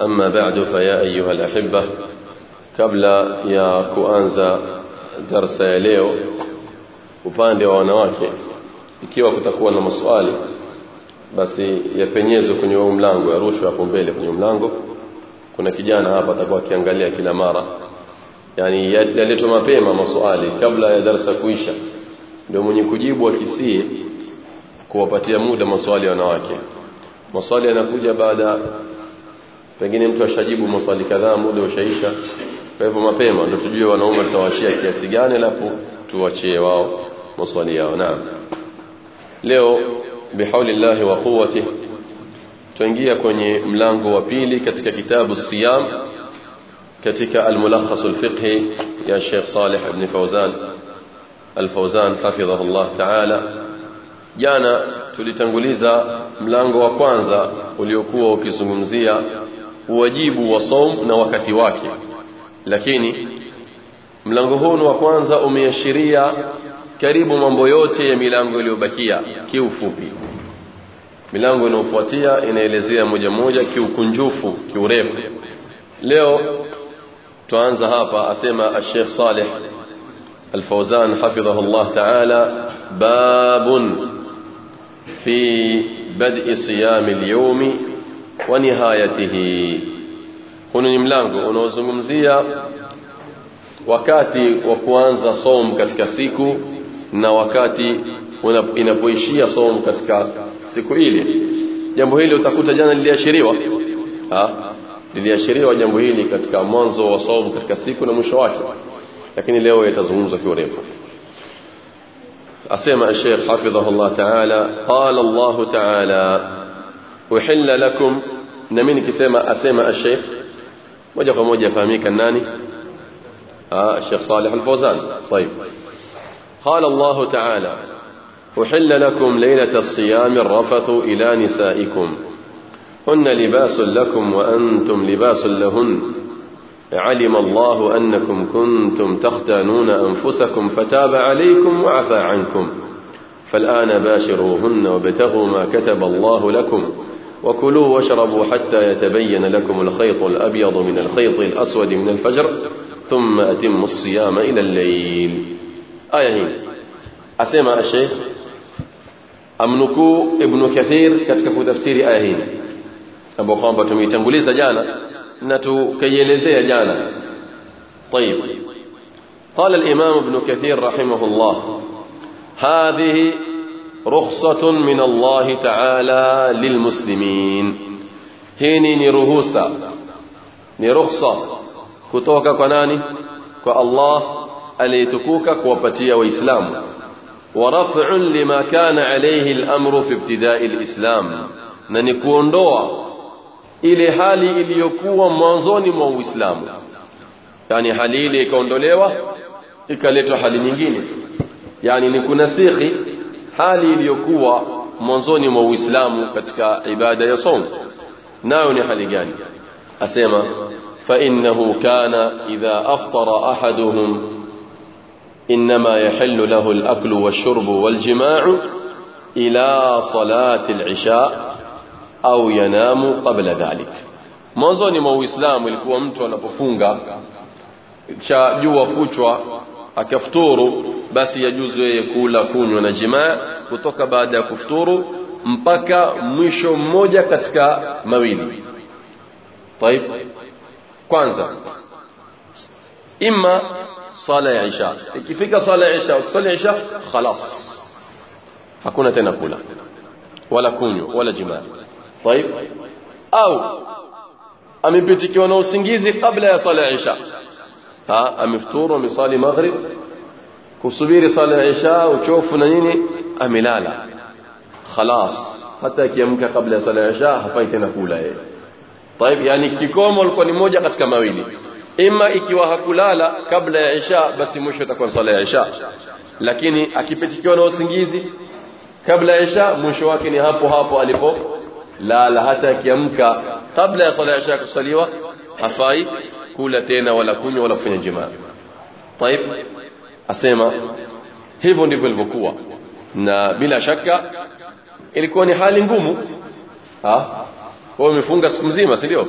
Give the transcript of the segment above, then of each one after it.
أما بعد فيا أيها الأحبة قبل يا kuanza darsa ya leo upande wa wanawake ikiwa kutakuwa na maswali basi yapenyezwe kwenye huu mlango yarushwe hapo mbele kwenye mlango kuna kijana hapa atakuwa akiangalia kila mara yani yaletwe mapema maswali kabla ya darasa kuisha ndio mwenye kujibu akisie kuwapatia muda maswali ya wanawake maswali yanakuja baada pengine mtu ashajibu maswali kadhaa muda ushaisha. Kwa hivyo mapema ndio tujue wanaume tutawaachia kiasi gani alafu tuwachie wao maswali yao. Naam. Leo bihaulillahi wa quwwati tuingia kwenye mlango wa pili katika kitabu siyam katika al-mulakhas al-fiqhi ya Sheikh Saleh ibn Fawzan. al-Fawzan hafidhahu Allah ta'ala. Jana tulitanguliza mlango wa kwanza uliokuwa ukizungumzia uwajibu wa saum na wakati wake lakini mlango huu wa kwanza umeashiria karibu mambo yote ya milango iliyobakia kiufupi milango inayofuatia inaelezea moja moja kiukunjufu kiurefu leo tuanza hapa asema Sheikh Saleh Al-Fawzan hafidhahu Allah ta'ala babun في بدء صيام اليوم ونهايته hunu ni mlango unaozungumzia wakati wa kuanza som katika siku na wakati inapoishia som katika siku ile jambo hili utakuta jana liliashiriwa liliashiriwa jambo hili katika mwanzo wa som katika siku na mwisho wake lakini leo yatazungumzwa kiurefu أسمع الشيخ حفظه الله تعالى قال أحل لكم نمين كسمع أسمع الشيخ. موجة فهميك الناني. آه الشيخ صالح الفوزان. طيب. قال الله تعالى أحل لكم ليلة الصيام الرفث إلى نسائكم. هن لباس لكم وأنتم لباس لهن. علم الله أنكم كنتم تختانون أنفسكم فتاب عليكم وعفى عنكم. فالآن باشروهن وابتغوا ما كتب الله لكم. وكلوا واشربوا حتى يتبين لكم الخيط الأبيض من الخيط الأسود من الفجر ثم أتموا الصيام إلى الليل. آية هنا أسمع الشيخ. أمنكو ابن كثير كتكف تفسير آية هنا أبو قام بتميتنبوليز جانا. tukaielezea jana طيب. قال الإمام ابن كثير رحمه الله. هذه رخصة من الله تعالى للمسلمين. هيني نرهوسة نرخصة كتوكا قناني كالله أليتكوكا قوبتي وإسلام. ورفع لما كان عليه الأمر في ابتداء الإسلام. ننكون دوا إلي حالي إلي يكوى منظوني مو إسلام. يعني حالي إلي كون دوليوة إكاليتو حالي نجيني يعني نكون سيخي hali iliyokuwa mwanzoni mwa Uislamu katika ibada ya saum nayo ni hali gani asema fa innahu kana idha aftara ahaduhum انما يحل له الاكل والشرب والجماع إلى صلاه العشاء au yanamu qabla dhalik mwanzoni mwa uislamu ilikuwa mtu anapofunga cha jua kuchwa akafuturu basi yajuzu yeye kula kunywa na jimaa kutoka baada ya kufuturu mpaka mwisho mmoja katika mawili طيب kwanza imma sala ya isha ikifika sala ya isha ukisali isha خلاص hakuna tena kula wala kunywa wala jimaa طيب au amepitikiwa na usingizi kabla ya sala ya isha ha amefuturu amesali maghrib kusubiri sala ya isha uchofu na nini amelala خلاص hata akiamka kabla ya sala ya isha hafai tena kula yeye طيب yani kikomo alikuwa ni moja katika mawili ima ikiwa hakulala kabla ya isha basi mwisho itakuwa swala ya isha lakini akipitikiwa na usingizi kabla ya isha mwisho wake ni hapo hapo alipo lala hata akiamka kabla ya swala ya isha kusaliwa hafai kula tena wala kunywa wala kufanya jimaa طيب asema hivyo ndivyo ilivyokuwa na bila shaka ilikuwa ni hali ngumu ha kwa umefunga siku nzima si ndio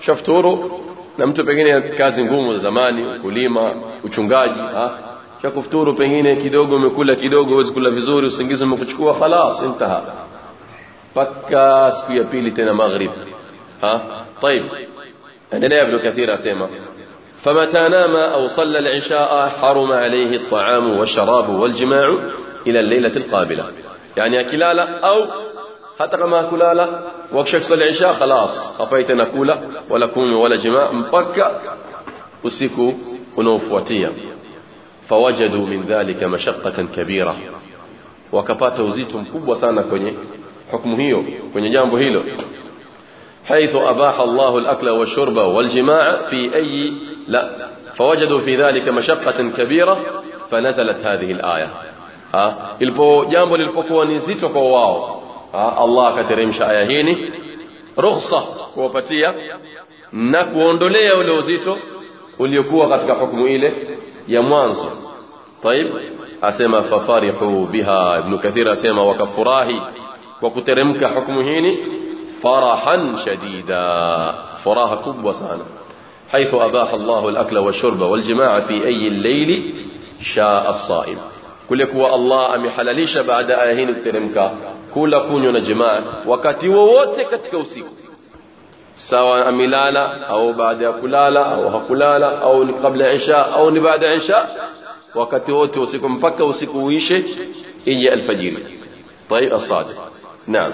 shafuturu na mtu pengine kazi ngumu za zamani kulima uchungaji ha shakufuturu pengine kidogo umekula kidogo huwezi kula vizuri usingizi umekuchukua خلاص انتهى mpaka siku ya pili tena maghrib ha طيب endelea ibn kathir asema فمتى نام أو صلى العشاء حرم عليه الطعام والشراب والجماع إلى الليلة القابلة. يعني أكلالا أو حتى كما أكلالا وكشك صلى العشاء خلاص أفايت نكولا wala kunywa wala جماع mpaka usiku unaofuatia فوجدوا من ذلك مشقة كبيرة wakapata uzito mkubwa sana kwenye hukumu hiyo kwenye jambo hilo حيث أباح الله الأكل والشرب والجماع في أي لا. فوجدوا في ذلك مشقة كبيرة فنزلت هذه الآية. ها؟ ilipo jambo lilipokuwa nzito kwao الله كترم شاياهيني رخصة وفتية نكو اندولي ولو زيتو وليكو قتك حكم إلي يموانز طيب؟ أسيما ففارحوا بها. ابن كثير أسيما وكفراهي. وكترمك حكم هيني. فرحا شديدا. فراها كبوة سانا حيث أباح الله الأكل والشرب والجماع في أي الليل شاء الصائم. كل قوة الله أمي حلاليش بعد آهين الترمكة كل كون ينجماع وكاتي ووتك تكوسي سواء أمي لالا أو بعد أكلالا أو هكلالا أو قبل عشاء أو بعد عشاء. وكاتي ووتك مبكة ويشي. إيا الفجير. طيب الصادق. نعم.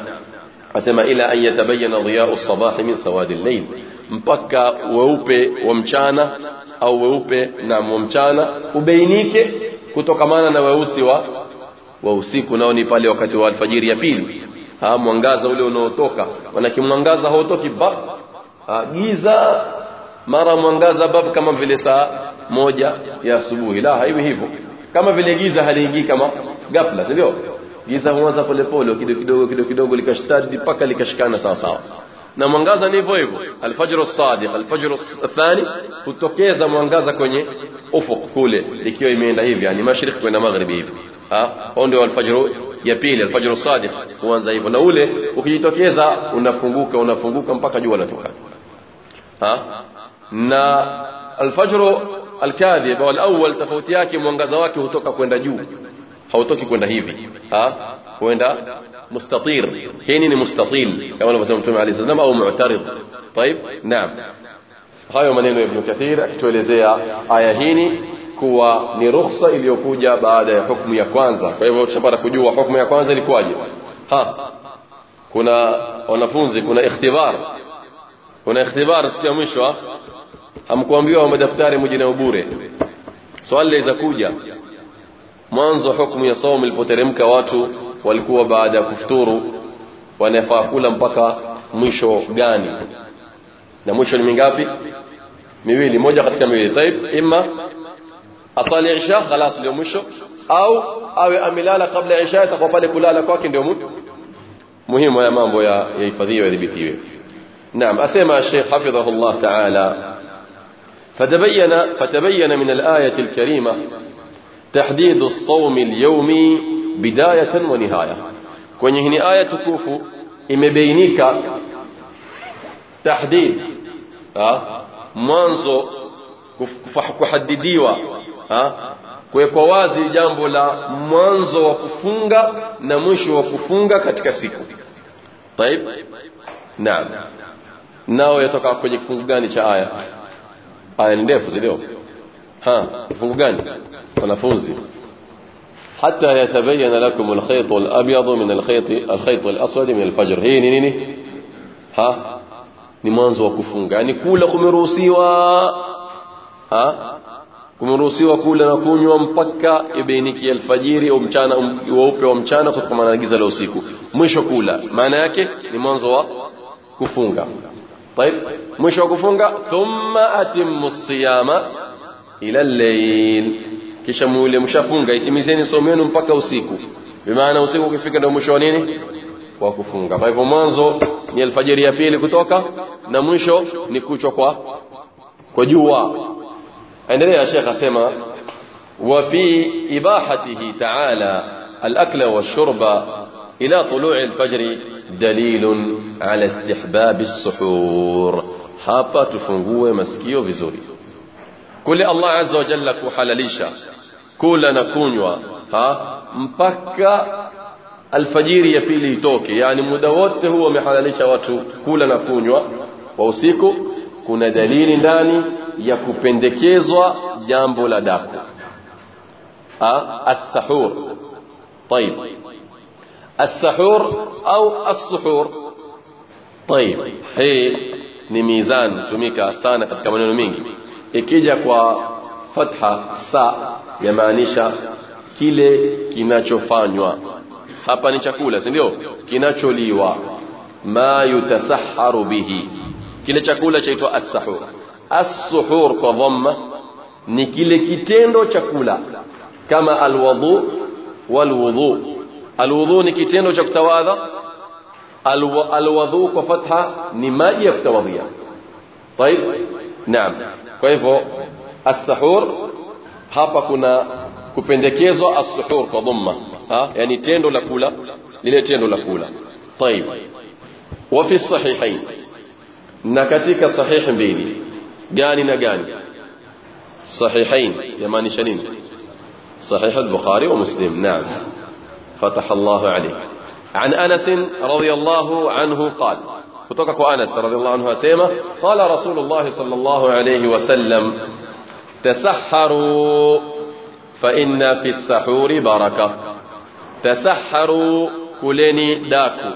أسمى إلى أن يتبين ضياء الصباح من سواد الليل. Mpaka weupe wa mchana au weupe na wa mchana. Ubainike kutokamana na weusi wa wa usiku. Nao ni pale wakati wa alfajiri ya pili. Ha mwangaza ule unaotoka. Manake mwangaza hautoki ba ha, giza. Mara mwangaza bab kama vile saa moja ya asubuhi. La haiwi hivyo. Kama vile giza haliingii kama ghafla sio giza huanza polepole kidogo kidogo kidogo kidogo likashtadi paka likashikana sawa sawa na mwangaza ni hivyo hivyo. Alfajr as-sadiq alfajr athani hutokeza mwangaza kwenye ufuk kule. Ikiwa imeenda hivi yani mashriq kwenda magharibi hivi. Ah ndio alfajr ya pili alfajr as-sadiq huanza hivyo. Na ule ukijitokeza unafunguka unafunguka mpaka jua latoka ah na alfajr al-kadhib au al-awwal tofauti yake mwangaza wake hutoka kwenda juu. Hautoki kwenda hivi. Ha? Kwenda مستطير. هيني مستطيل كما لو سمعتم عليه الصلاه والسلام أو معترض. طيب نعم. هاي منين ابن كثير اكتوليزيه اي هيني كوا ني رخصة اليوكوجا بعد حكم يا كwanza فايو طيب، تشبره كجوا حكم يا كwanza ليكواجي ها. كنا ونفونزي كنا اختبار. كنا اختبار سيكو مشوا. همكوامبيوا هم دفتري مجينه وبوره سؤال لذا كوجا. mwanzo hukumu ya somo ilipoteremka watu walikuwa baada ya kufuturu wanafaa kula mpaka mwisho gani na mwisho ni mingapi miwili moja katika miwili taib imma asali isha khalas ndio mwisho au awe amelala kabla ya isha itakuwa pale kulala kwake ndio muhimu ya mambo ya yahifadhiwe yadhibitiwe نعم أسمى الشيخ حفظه الله تعالى فتبين فتبين من الآية الكريمة تحديد الصوم اليومي بداية ونهاية kwenye hii aya tukufu imebainika tahdid mwanzo kuhadidiwa kuwekwa wazi jambo la mwanzo wa kufunga na mwisho wa kufunga katika siku طيب naam nao yatoka kwenye kifungu gani cha aya aya ni ndefu sio ha kifungu gani wanafunzi حتى يتبين لكم الخيط الأبيض من الخيط الخيط الأسود من الفجر هي nini ha ni mwanzo wa kufunga yani kula kumeruhusiwa ha kumeruhusiwa kula na kunywa mpaka ibainikie alfajiri au mchana weupe wa mchana kutokana na giza la usiku mwisho kula maana yake ni mwanzo wa kufunga طيب mwisho wa kufunga thumma atimmu siyama ila al-layl kisha mule mshafunga itimizeni somo yenu mpaka usiku bimaana usiku ukifika ndio mwisho wa nini wa kufunga kwa hivyo mwanzo ni alfajiri ya pili kutoka na mwisho ni kuchwa kwa kwa jua endelea shekh asema fi ibahatihi ta'ala al-akla wash-shurba ila tulu'i al-fajr dalil ala istihbab as-suhur hapa tufungue vizuri kule Allah azza wa jalla kuhalalisha kula na kunywa ha mpaka alfajiri ya pili itoke yani muda wote huo wamehalalisha watu kula na kunywa kwa usiku kuna dalili ndani ya kupendekezwa jambo la daku as-sahur طيب السحور au السحور طيب hii ni mizan tumika sana katika maneno mengi ikija kwa fatha sa yamaanisha kile kinachofanywa hapa ni chakula si ndio kinacholiwa ma yutasaharu bihi kile chakula chaitwa as-sahur as-suhur kwa dhamma ni kile kitendo cha kula walwudu alwudu ni kitendo cha kutawadha alwudu kwa fatha ni maji ya kutawadhia طيب naam kwa hivyo as-sahur hapa kuna kupendekezwa as-suhur kwa dhamma ha yani tendo la kula lile tendo la kula طيب وفي الصحيحين na katika sahihi mbili gani na gani sahihain yamaanisha nini صحيح البخاري ومسلم نعم فتح الله عليك عن أنس رضي الله عنه قال kutoka الله عنه أسيمة قال رسول الله صلى الله عليه وسلم تسحروا فإن في السحور بركة. تسحروا كلني داكو.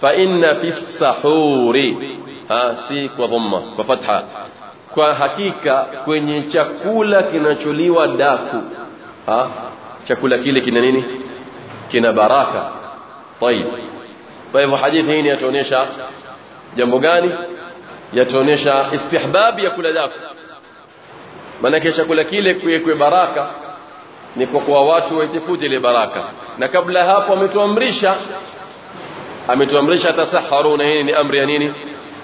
فإن في السحور. ها سيك وضمة وفتحة وحقيقة كوني تشاكولا كنا تشوليوا داكو. ها تشاكولا كيلي كنا نيني؟ كنا بركة. طيب. طيب حديث هيني تونيشا جنبو غاني؟ تونيشا استحباب يا كولا داكو. maana chakula kile kuwekwe baraka ni kwa kuwa watu waitafute ile baraka na kabla hapo ametuamrisha ametuamrisha tasaharu na hii ni amri ya nini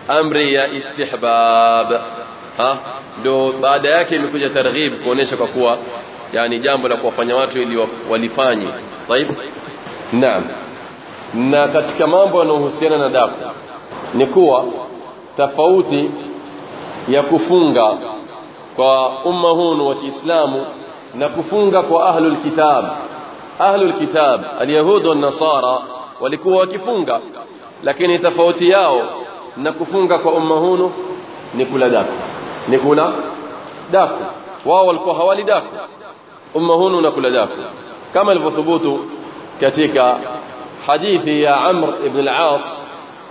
amri ya istihbab ha ndio baada yake imekuja targhib kuonesha kwa kuwa yani jambo la kuwafanya watu ili walifanye طيب naam na katika mambo yanayohusiana na daku ni kuwa tofauti ya kufunga kwa umma huu wa Kiislamu na kufunga kwa ahlul kitab ahlul kitab alyahud wa nasara walikuwa wakifunga lakini tofauti yao na kufunga kwa umma huu ni kula daku ni kula daku wao walikuwa hawali daku umma huu na kula daku kama ilivyothubutu katika hadithi ya Amr ibn al-As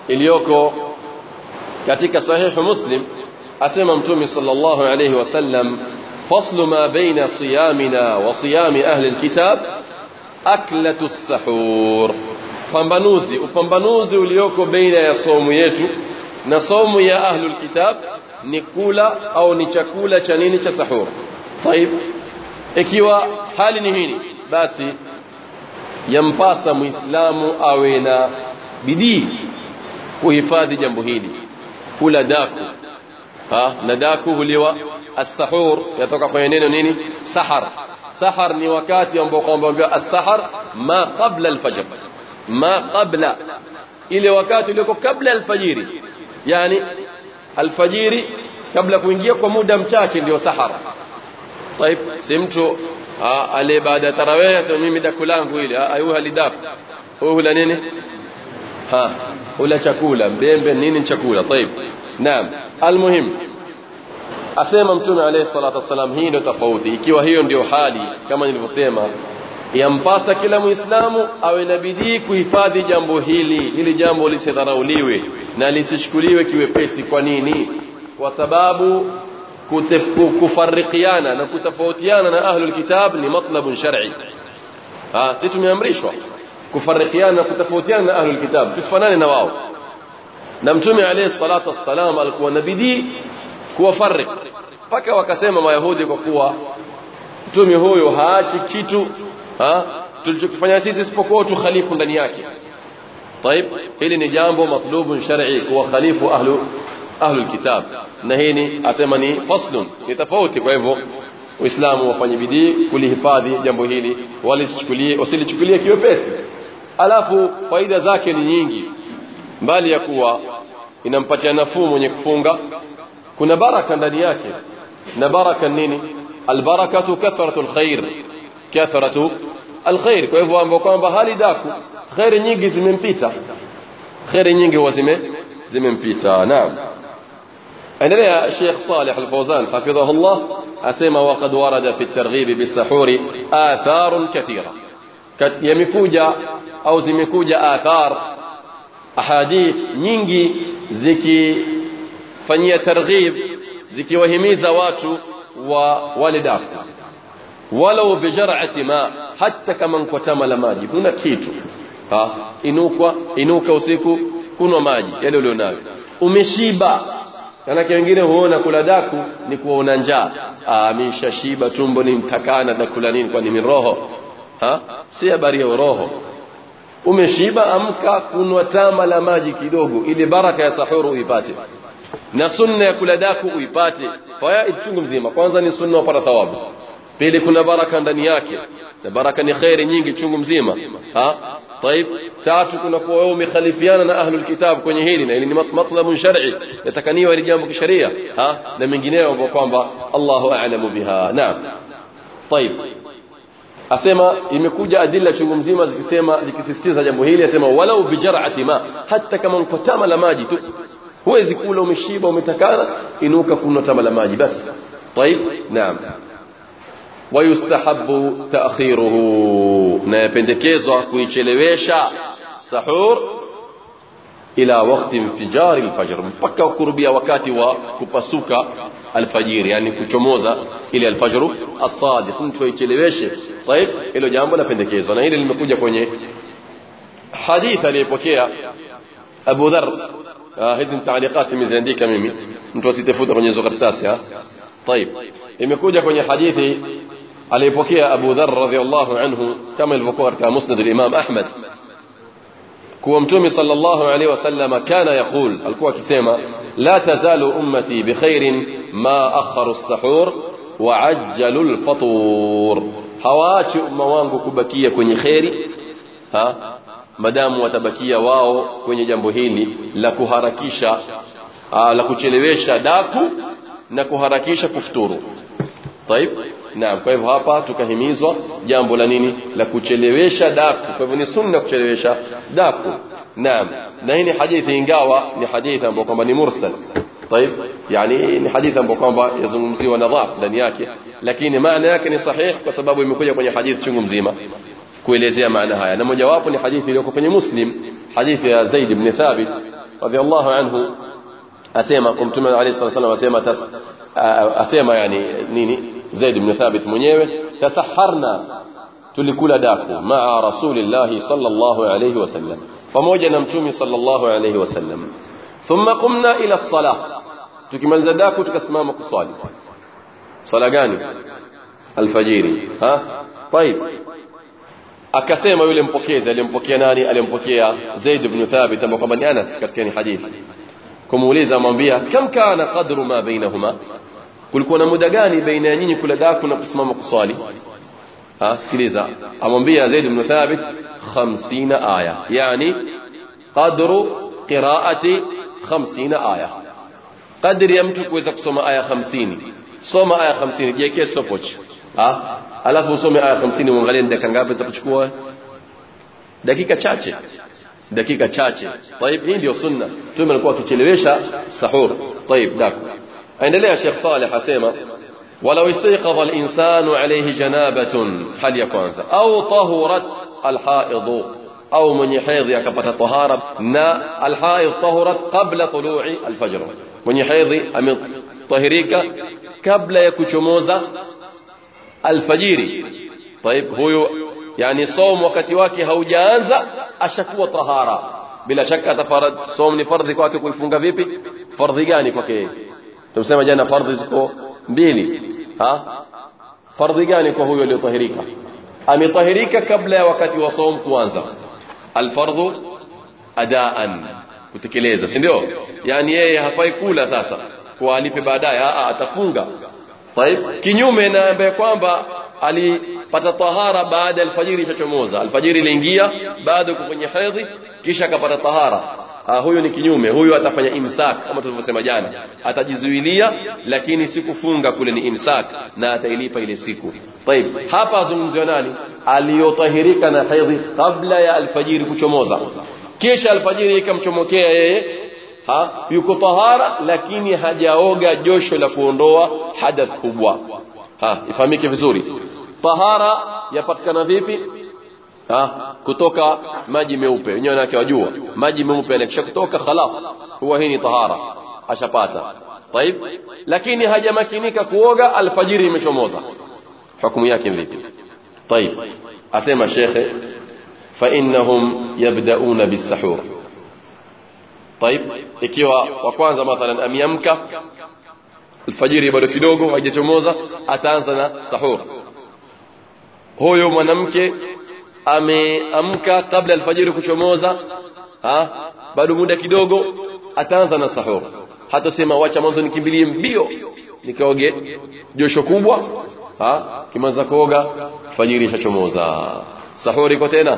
iliyoko katika sahihu Muslim أسمى متومي صلى الله عليه وسلم فصل ما بين صيامنا وصيام أهل الكتاب أكلة السحور. فمبنوزي وفمبنوزي وليوكو بين يصوم يجو نصوم يا أهل الكتاب نقول أو نشكول شنين شسحور طيب إكيوا حال نهيني باسي ينباس مسلام أوينا بدي ويفادي جنبهيني كل داكو نداكوه لواء السحور. يتوقع قوينينو نيني؟ سحر. سحر نيوكات يوم بوقوم بوقوم السحر ما قبل الفجر. ما قبل. إلي وكات لكو قبل الفجير. يعني الفجير قبل كوينجيكو مودم تشاش ليو سحر. طيب سمتو. ها اللي بعد ترويه سميم دا كلام فويل أيوها لداب أوه لنيني ها أولا شكولا. بين بين نيني شاكولا طيب. Naam. Almuhim. Asema mtume alayhi salatu wasalam hii ndio tofauti. Ikiwa hiyo ndio hali kama nilivyosema yampasa kila muislamu awe na bidii kuhifadhi jambo hili ili jambo lisidharauliwe na lisishukuliwe kiwepesi. Kwa nini? Kwa sababu kufarikiana na kutofautiana na ahlul kitab ni matlabun shar'i. Ah tumeamrishwa kufarikiana na kutofautiana na ahlul kitab. Tusifanane na wao na mtume alayhi salatu wassalam alikuwa na bidii kuwafarik mpaka wakasema mayahudi kwa kuwa mtume huyo haachi kitu ha? tulichokifanya sisi isipokuwa tukhalifu ndani yake طيب hili ni jambo matlubun shar'i kuwa khalifu ahlu ahlu alkitab na hii ni asema ni faslun ni tofauti kwa hivyo uislamu wafanye bidii kulihifadhi jambo hili walisichukulie wasilichukulie kiwepesi alafu faida zake ni nyingi Mbali ya kuwa inampatia nafuu mwenye kufunga kuna baraka ndani yake na baraka nini albarakatu kathratu alkhair kathratu alkhair kwa hivyo ambao kwamba hali daku khairi nyingi zimempita khairi nyingi huwa zime zimempita naam endelea Sheikh Saleh Al-Fawzan hafidhahu Allah asema waqad warada fi at-targhib bis-sahuri atharun kathira yamekuja au zimekuja athar ahadith nyingi zikifanyia targhib zikiwahimiza watu wa wale daku walau bijar'ati ma hata kama nkotama la maji kuna kitu ha inukwa inuka usiku kunwa maji yale ulionayo umeshiba Manake wengine huona kula daku ni kuona njaa. Ah, mishashiba tumbo ni mtakana na kula nini kwa ni roho. Ha? Si habari ya roho. Umeshiba amka kunwa tama la maji kidogo ili baraka ya sahuru uipate. Na sunna ya kula daku uipate. Kwa chungu mzima. Kwanza ni sunna upata thawabu. Pili kuna baraka ndani yake. Na baraka ni khairi nyingi chungu mzima. Ha? طيب tatu kuna kuwa wewe umekhalifiana na ahlul kitab kwenye hili na hili ni matlabun shar'i yatakaniwa ni jambo kisheria ha na mengineyo kwamba Allahu a'lamu biha naam طيب asema imekuja adilla chungu mzima zikisema zikisisitiza jambo hili asema walau bijar'ati ma hata kama mkotama la maji tu huwezi kula umeshiba umetakana inuka kunywa tama la maji basi طيب نعم ويستحب تأخيره na yapendekezwa kuichelewesha sahur إلى وقت انفجار الفجر. مبقى قربيا وكاتي وكبسوك الفجير يعني كتموزا إلى الفجر الصادق. انتو يتلوش طيب إلى جانب لا فندكيز وأنا إلى المكوجة كوني حديثة لأبوكيا أبو ذر. آه، هذه التعليقات من زنديك ميمي انتو ستفوت كوني زغر تاسيا طيب المكوجة كوني حديثي على أبوكيا أبو ذر رضي الله عنه كما الفقور كمسند الإمام أحمد. كوامتومي صلى الله عليه وسلم كان يقول الكوى كسيمة لا تزال أمتي بخير ما أخر السحور وعجل الفطور. هواتش أم وانقو كبكية كني خيري ها؟ مدام وتبكية واو كني جنبهيني لكو هاركيشا آه، لكو تشلويشا داكو نكو هاركيشا كفتورو. طيب. Naam kwa hivyo hapa tukahimizwa jambo la nini la kuchelewesha daku kwa hivyo ni sunna kuchelewesha daku naam na hii ni hadithi ingawa ni hadithi ambayo kwamba ni mursal طيب yani ni hadithi ambayo kwamba yazungumziwa nadhaf ndani yake lakini maana yake ni sahih kwa sababu imekuja kwenye hadithi chungu mzima kuelezea maana haya na mojawapo ni hadithi iliyoko kwenye muslim hadithi ya zaid ibn thabit radhiallahu anhu asema mtume alayhi salatu wasallam asema asema yani nini Zaid ibn Thabit mwenyewe tasaharna tulikula daku maa rasulillahi sallallahu alayhi wasallam pamoja na mtume sallallahu alayhi wasallam thumma qumna ila as-salah tukimaliza daku tukasimama kuswali sala gani alfajiri ha طيب akasema yule mpokezi aliyempokea nani aliyempokea Zaid ibn Thabit ambaye kwamba ni Anas katika ni hadithi kumuuliza amwambia kam kana qadru ma bainahuma kulikuwa na muda gani baina ya nyinyi kula daku na kusimama kuswali ah sikiliza amwambia Zaid ibn Thabit 50 aya yani qadru qiraati 50 aya kadri ya mtu kuweza kusoma aya 50 soma aya 50 jiwekee stopwatch ah alafu usome aya 50 uangalie ni dakika ngapi za kuchukua dakika chache dakika chache طيب hii ndio sunna tume alikuwa akichelewesha sahur طيب daku أين يا شيخ صالح سيما ولو استيقظ الإنسان عليه جنابة حل يكون أو طهرت الحائض أو من يحيض كفة الطهارة. نا الحائض طهرت قبل طلوع الفجر. من يحيض أمط طهريك قبل يكتموز الفجيري طيب هو يعني صوم وقت واكي هو جانزا أشكو طهارة. بلا شك أتفرد صوم نفرضي كواكي فيبي فرضي جاني كواكي yeye tumsema jana fardhi ziko mbili ha fardhi gani kwa huyo aliyotahirika ametahirika kabla ya wakati wa saum kuanza alfardhu adaan kutekeleza si ndio yani yeye hafai kula sasa kwa alipe baadaye atafunga طيب kinyume na ambaye kwamba alipata tahara baada alfajiri chachomoza alfajiri iliingia bado kwenye hedhi kisha akapata tahara ha, huyu ni kinyume huyu atafanya imsak kama tulivyosema jana atajizuilia lakini si kufunga kule ni imsak na atailipa ile siku طيب hapa azungumziwa nani aliyotahirika na hedhi kabla ya alfajiri kuchomoza kisha alfajiri ikamchomokea yeye ha yuko tahara lakini hajaoga josho la kuondoa hadath kubwa ha ifahamike vizuri tahara yapatikana vipi Ha kutoka maji meupe wenyewe wanawake wajua maji meupe yanakisha kutoka khalas huwa hii ni tahara ashapata طيب lakini hajamakinika kuoga alfajiri imechomoza hukumu yake vipi طيب asema shekhe فإنهم يبدأون بالسحور طيب ikiwa wa kwanza mathalan ameamka alfajiri bado kidogo haijachomoza ataanza na sahur huyo mwanamke ameamka kabla alfajiri kuchomoza ha? Bado muda kidogo ataanza na sahur. Hata sema wacha mwanzo nikimbilie mbio nikaoge josho kubwa ha? Kimanza kuoga fajiri ishachomoza. Sahuri iko tena?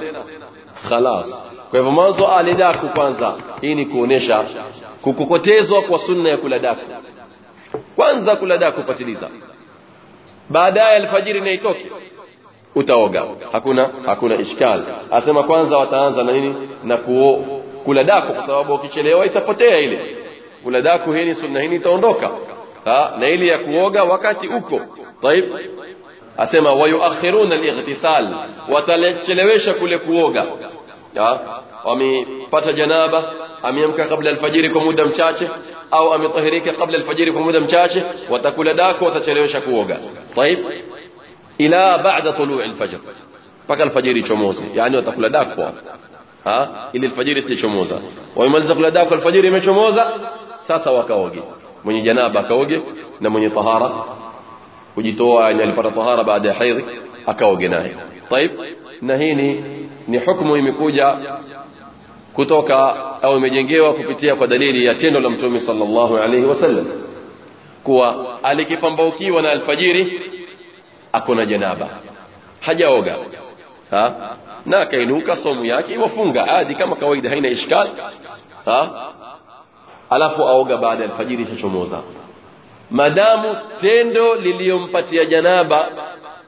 Khalas. Kwa hivyo mwanzo ale daku kwanza. Hii ni kuonesha kukokotezwa kwa sunna ya kula daku. Kwanza kula daku patiliza baadaye alfajiri na itoke utaoga hakuna hakuna ishkal asema kwanza wataanza na nini na kuo, kula daku kwa sababu ukichelewa itapotea ile kula daku hii ni sunna hii itaondoka na ile ya kuoga wakati uko طيب asema wayuakhiruna al-ightisal watalechelewesha kule kuoga wamepata janaba ameamka kabla alfajiri kwa muda mchache au ametahirika kabla alfajiri kwa muda mchache watakula dako watachelewesha kuoga طيب إلى بعد طلوع الفجر. بقى الفجر يشموز يعني وتقول داكوا ها؟ إلى الفجر يشموز ويملز قبل داكوا الفجر يشموز ساسا وكاوغي من جنابة كاوغي ومن طهارة. وجيتوا ان يلقى طهارة بعد حيض اكاوغي ناي طيب نهيني ni hukumu كتوكا أو au imejengewa kupitia kwa dalili ya tendo la Mtume sallallahu alayhi wasallam kuwa alikipambaukiwa na akona janaba. Hajaoga. Ha? Na kainuka somu yake wafunga adi kama kawaida haina ishkal. Ha? Alafu aoga baada ya alfajiri ishachomoza. Madamu tendo liliyompatia janaba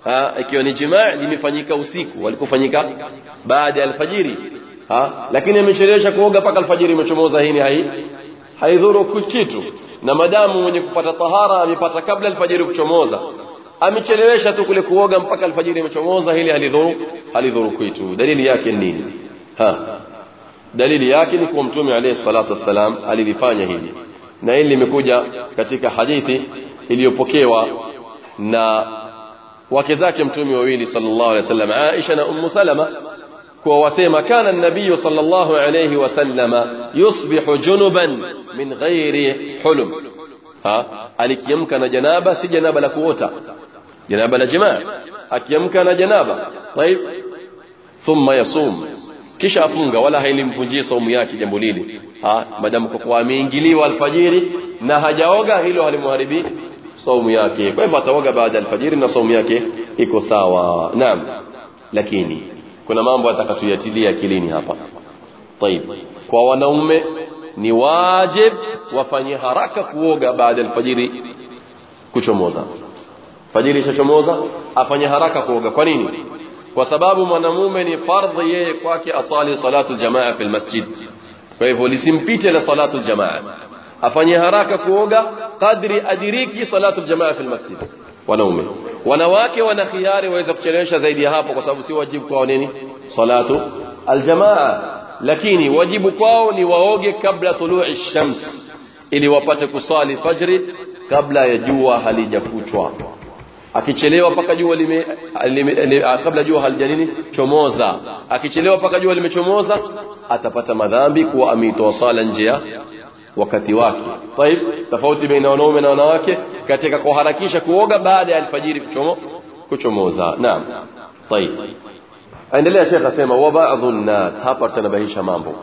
ha? ikiwa ni jimaa limefanyika usiku. Walikofanyika baada ya alfajiri. Ha? Lakini amechelewesha kuoga mpaka alfajiri imechomoza. Hii hai? Haidhuru kitu. Na madamu mwenye kupata tahara amepata kabla alfajiri kuchomoza amechelewesha tu kule kuoga mpaka alfajiri imechomoza hili halidhuru halidhuru kitu dalili yake ni nini ha dalili yake ni kuwa mtume alayhi salatu wassalam alilifanya hili na hili limekuja katika hadithi iliyopokewa na wake zake mtume wawili sallallahu alaihi wasallam Aisha na Ummu Salama kwa wasema kana an-nabiy sallallahu alaihi wasallama yusbihu junuban min ghairi hulum ha alikiamka na janaba si janaba la kuota janaba la jamaa akiamka na janaba طيب thumma yasum kisha afunga wala hailimvunjii saumu yake jambo lile ha madamu kwa kuwa ameingiliwa alfajiri na hajaoga hilo halimharibi saumu yake kwa hivyo ataoga baada ya alfajiri na saumu yake iko sawa naam lakini kuna mambo atakatuyatilia akilini hapa طيب kwa wanaume ni wajib wafanye haraka kuoga baada ya alfajiri kuchomoza Fajiri ishachomoza afanye haraka kuoga kwa nini kwa sababu mwanamume ni fardhi yeye kwake asali salatu aljamaa fi almasjid kwa hivyo lisimpite la salatu aljamaa afanye haraka kuoga kadri adiriki salatu aljamaa fi almasjid wanaume wanawake wana khiari waweza kuchelewesha zaidi ya hapo kwa sababu si wajibu kwao nini salatu aljamaa lakini wajibu kwao ni waoge kabla tului shams ili wapate kusali fajri kabla ya jua halijakuchwa akichelewa mpaka jua lime, lime, lime kabla jua halijanini chomoza akichelewa mpaka jua limechomoza atapata madhambi kuwa ameitoa sala nje ya wakati wake طيب tofauti baina wanaume na wanawake katika kuharakisha kuoga baada ya alfajiri kuchomo kuchomoza naam طيب aendelea shekh asema wa ba'dhu nnas hapa tutanabahisha mambo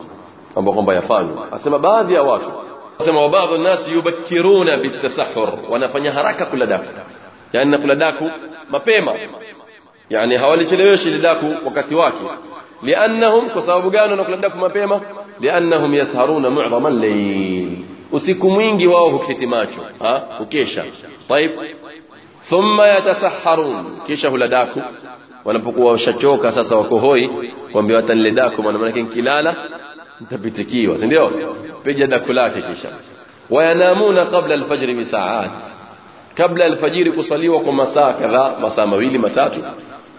mambo kwamba yafanywa asema baadhi ya watu asema wa ba'dhu nnas yubakkiruna bitasahhur wanafanya haraka kula daku yani nakula daku mapema yani hawalicheleweshi lidaku wakati wake liannahum kwa sababu gani wanakula daku mapema liannahum yasharuna mu'dhama al-layl usiku mwingi wao huketi macho ha hukesha طيب thumma yatasahharun kisha hula daku wanapokuwa washachoka sasa wako hoi kwambia watanile daku maana maana nkilala nitapitikiwa si ndio piga daku lake kisha wayanamuna qabla alfajr bi sa'at kabla alfajiri kusaliwa kwa masaa kadhaa masaa mawili matatu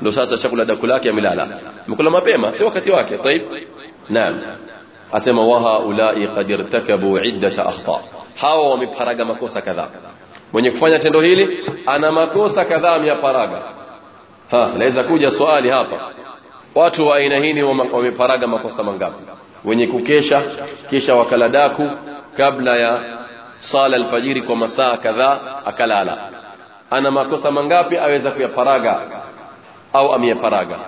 ndo sasa chakula daku lake amelala mkula mapema si wakati wake طيب naam asema wa haulai qad irtakabu iddata akhta hawa wameparaga makosa kadhaa mwenye kufanya tendo hili ana makosa kadhaa ameyaparaga ha naweza kuja swali hapa watu wa aina hii wameparaga makosa mangapi wenye kukesha kisha wakala daku kabla ya sala alfajiri kwa masaa kadhaa akalala ana makosa mangapi aweza kuyaparaga au ameyaparaga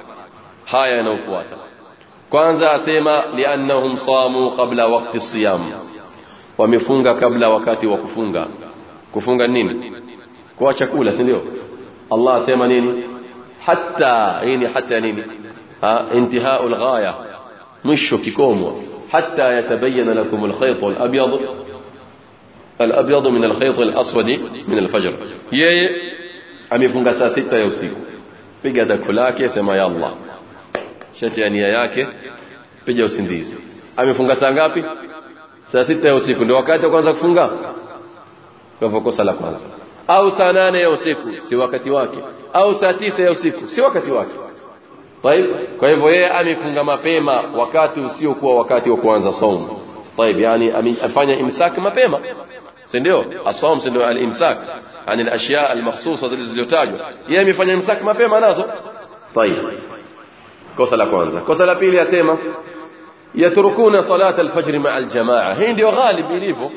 haya yanayofuata kwanza asema liannahum samu qabla waqti siyam wamefunga kabla wakati wa kufunga kufunga nini kwa chakula si ndio Allah asema nini hatta hii hatta nini ha intihau alghaya mwisho kikomo hatta yatabayyana lakum alkhayt alabyad alabyad min alkhayt alaswad min alfajr yeye amefunga saa sita ya usiku piga daku lake sema ya Allah shati ya nia yake piga usingizi amefunga saa ngapi saa sita ya usiku ndio wakati wa kwanza kufunga kwa hivyo kosa la kwanza au saa nane ya usiku si wakati wake au saa tisa ya usiku si wakati wake طيب kwa hivyo yeye amefunga mapema wakati usiokuwa wakati wa kuanza saumu طيب yani amefanya imsak mapema si ndio? Asawm si ndio? Al-imsak zilizotajwa. Yeye amefanya imsak mapema nazo. Tayib kosa la kwanza. Kosa la pili asema yatrukuna salat alfajr ma aljamaa. Hii ndio ghalib ilivyo.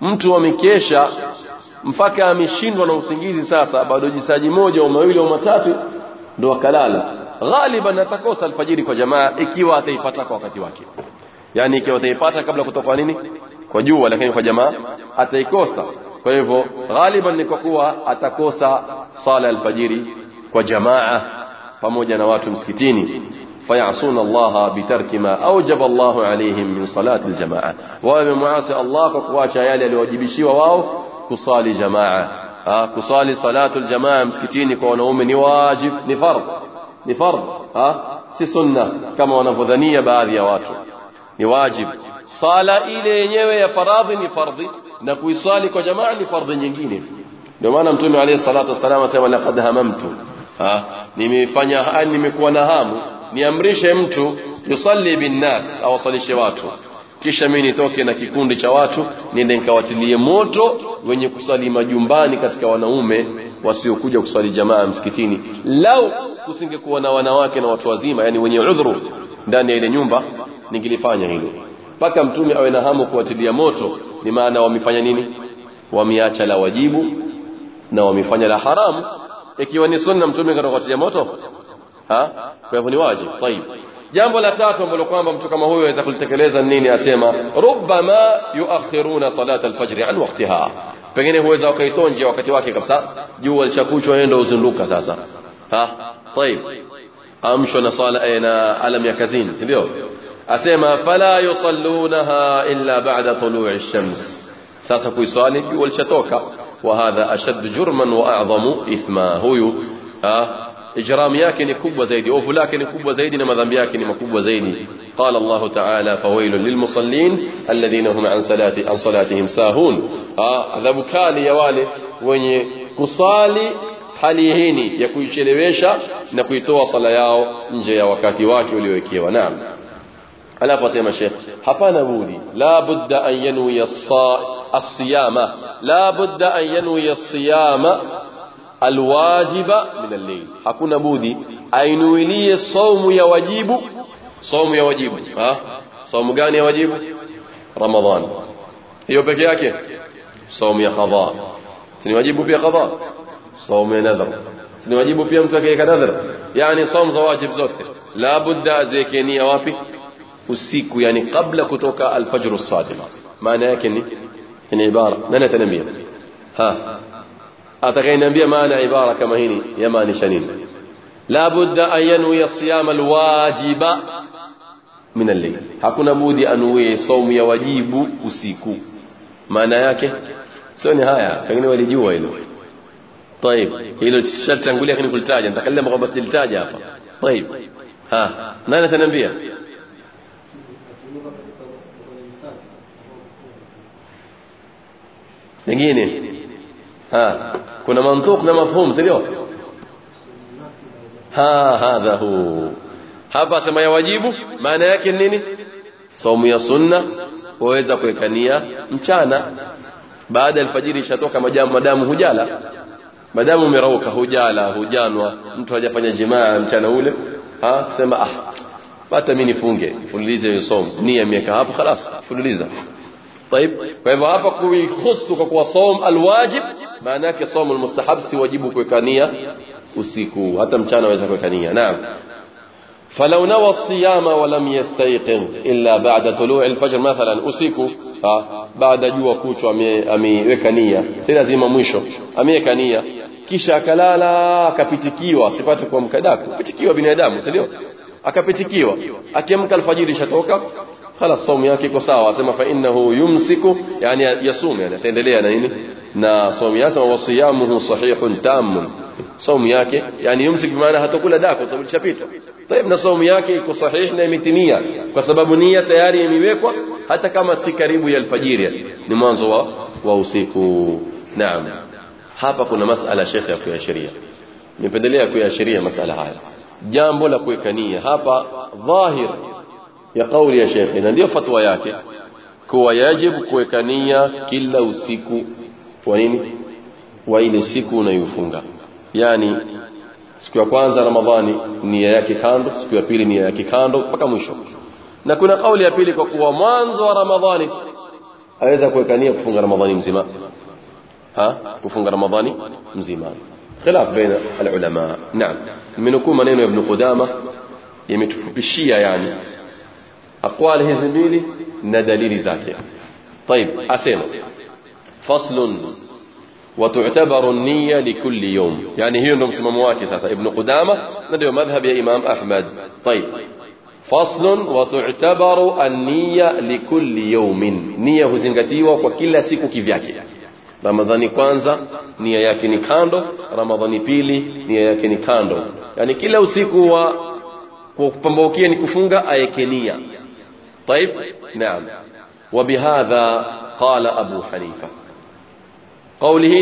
Mtu amekesha mpaka ameshindwa na usingizi sasa bado jisaji moja au mawili au matatu ndo akalala. Ghaliban atakosa alfajiri kwa jamaa ikiwa ataipata kwa wakati wake. Yani ikiwa ataipata kabla kutoka nini? Kwa jua lakini kwa jamaa ataikosa kwa hivyo ghaliban ni kwa kuwa atakosa sala alfajiri kwa jamaa pamoja na watu msikitini فيعصون الله بترك ما أوجب الله عليهم من صلاة الجماعة ومعاصي الله فقواشا يالي الواجبشي وواو كصالي جماعة كصالي صلاة الجماعة مسكتيني كونهم ni fard ha si sunna kama wanavyodhania baadhi ya watu ni wajib sala ile yenyewe ya faradhi ni fardhi na kuisali kwa jamaa ni fardhi nyingine. Ndio maana mtume alayhi salatu wasallam asema laqad hamamtu. Ha nimefanya nimekuwa na hamu niamrishe mtu yusalli bin binnas awasalishe watu. Kisha mimi nitoke na kikundi cha watu niende nikawatilie moto wenye kusali majumbani katika wanaume wasiokuja kusali jamaa msikitini. Lau kusingekuwa na wanawake na watu wazima yani wenye udhuru ndani ya ile nyumba ningilifanya hilo mpaka mtume awe na hamu kuwatilia moto ni maana wamefanya nini wameacha la wajibu na wamefanya la haramu ikiwa ni sunna mtume katakuwatilia moto ha kwa hivyo ni wajibu طيب jambo la tatu ambalo kwamba mtu kama huyo aweza kulitekeleza nini asema rubbama yuakhiruna salat alfajr an waqtiha pengine huweza wakaitonje wakati wake kabisa jua lichakuchwa ndio uzunduka sasa ha طيب amshwa na sala na alam ya kazini ndio Asema fala yusallunaha illa ba'da tulu'i ash-shams sasa kuiswali jua lishatoka wa hadha ashad jurman wa a'zamu ithma huyu إجرام yake ni kubwa zaidi ovu lake ni kubwa zaidi na madhambi yake ni makubwa zaidi قال الله تعالى فويل للمصلين الذين هم عن صلاتي عن صلاتهم ساهون adhabu kali ya wale wenye kusali hali hini ya kuichelewesha na kuitoa sala yao nje ya wakati wake uliowekewa naam alafu asema shekh hapana budi la budda an yanwi as-siyama la budda an yanwi as-siyama alwajiba min al-layl hakuna budi ainuilie saumu ya wajibu saumu ya wajibu ha saumu gani ya wajibu ramadhan hiyo peke yake saumu ya qadha ni wajibu pia qadha saumu ya nadhar ni wajibu pia mtu akiweka nadhar yani saumu za wajib zote la budda aziweke nia wapi usiku yani kabla kutoka alfajr as-sadiq maana yake ni ni ibara nani ataniambia ha atakayeniambia maana ibara kama hili yamaanisha nini la budda an yanwi siyama alwajiba min al-layl hakuna budi anuie saumu ya wajibu usiku maana yake sio ni haya pengine walijua hilo طيب hilo shartangulia lakini kulitaja nitakallama kwamba sijalitaja hapa طيب ha nani ataniambia nyingine. Ha kuna mantuq na mafhum sio ha hadha hu. Hapa sema ya wajibu maana yake nini? Saumu ya sunna waweza kuwekania mchana. Baada alfajiri ishatoka madamu hujala. Madamu umerauka hujala hujanwa. Mtu hajafanya jimaa mchana ule. Ha sema ah bata mimi nifunge fululize hiyo somo nia miaka hapo خلاص fululiza طيب kwa hivyo hapa kuihusu kwa kuwa som alwajib maana yake som almustahab si wajibu kuwekania usiku hata mchana waweza kuwekania naam فلو نوى الصيام ولم يستيقظ إلا بعد طلوع الفجر مثلا usiku baada jua kuchwa ameweka nia si lazima mwisho ameweka nia kisha akalala akapitikiwa asipate kuamka daku kupitikiwa binadamu si akapitikiwa akiamka alfajiri shatoka خلاص saumu yake iko sawa asema fa innahu yumsiku yani yasum yani ataendelea na nini na saumu yake wa siyamuhu sahihun tam saumu yake yani yumsik bimaana hatakula daku sababu lishapita طيب na saumu yake iko sahihi na imetimia kwa sababu nia tayari imewekwa hata kama si karibu ya alfajiri ni mwanzo wa, wa usiku naam hapa kuna masala shekhe ya kuashiria nipendelea kuashiria masala haya jambo la kuwekania hapa dhahir ya kauli ya shekhe na ndio fatwa yake kuwa yajibu kuwekania kila usiku. Wa nini? Wa ile siku unayofunga. Yani siku ya kwanza ramadhani nia yake kando siku ya pili nia yake kando mpaka mwisho. Na kuna kauli ya pili kwa kuwa mwanzo wa ramadhani aweza kuwekania kufunga ramadhani mzima. Ha? Kufunga ramadhani mzima خلاف بين العلماء. نعم. ya ibn Qudama yametufupishia yani aqwali hizi mbili na dalili zake طيب asema faslun وتعتبر النية لكل يوم. يعني هي واكي ساسا ابن قدامة نديو مذهب يا إمام أحمد. طيب. فصل وتعتبر النية لكل يوم. نية kwa kila siku kivyake ramadhani كوانزا nia yake ni kando. Ramadhani pili nia yake ni kando. Yani kila usiku wa kupambaukia ni طيب نعم وبهذا قال ابو حنيفه قوله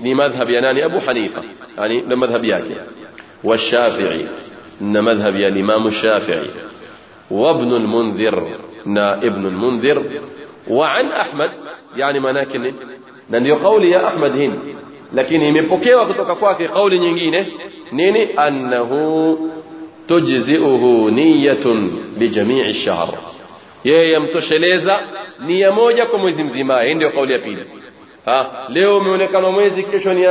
ني مذهب يعني ابو حنيفه يعني ده مذهب والشافعي ان مذهب يعني امام الشافعي وابن المنذر نا ابن المنذر وعن احمد يعني مناكن na ndio kauli ya Ahmad hini lakini imepokewa kutoka kwake kauli nyingine nini? Annahu tujzi'uhu niyatun ash-shahr yeye yamtosheleza nia moja kwa mwezi mzima. Hii ndio kauli ya pili. Ha leo umeonekana mwezi kesho ni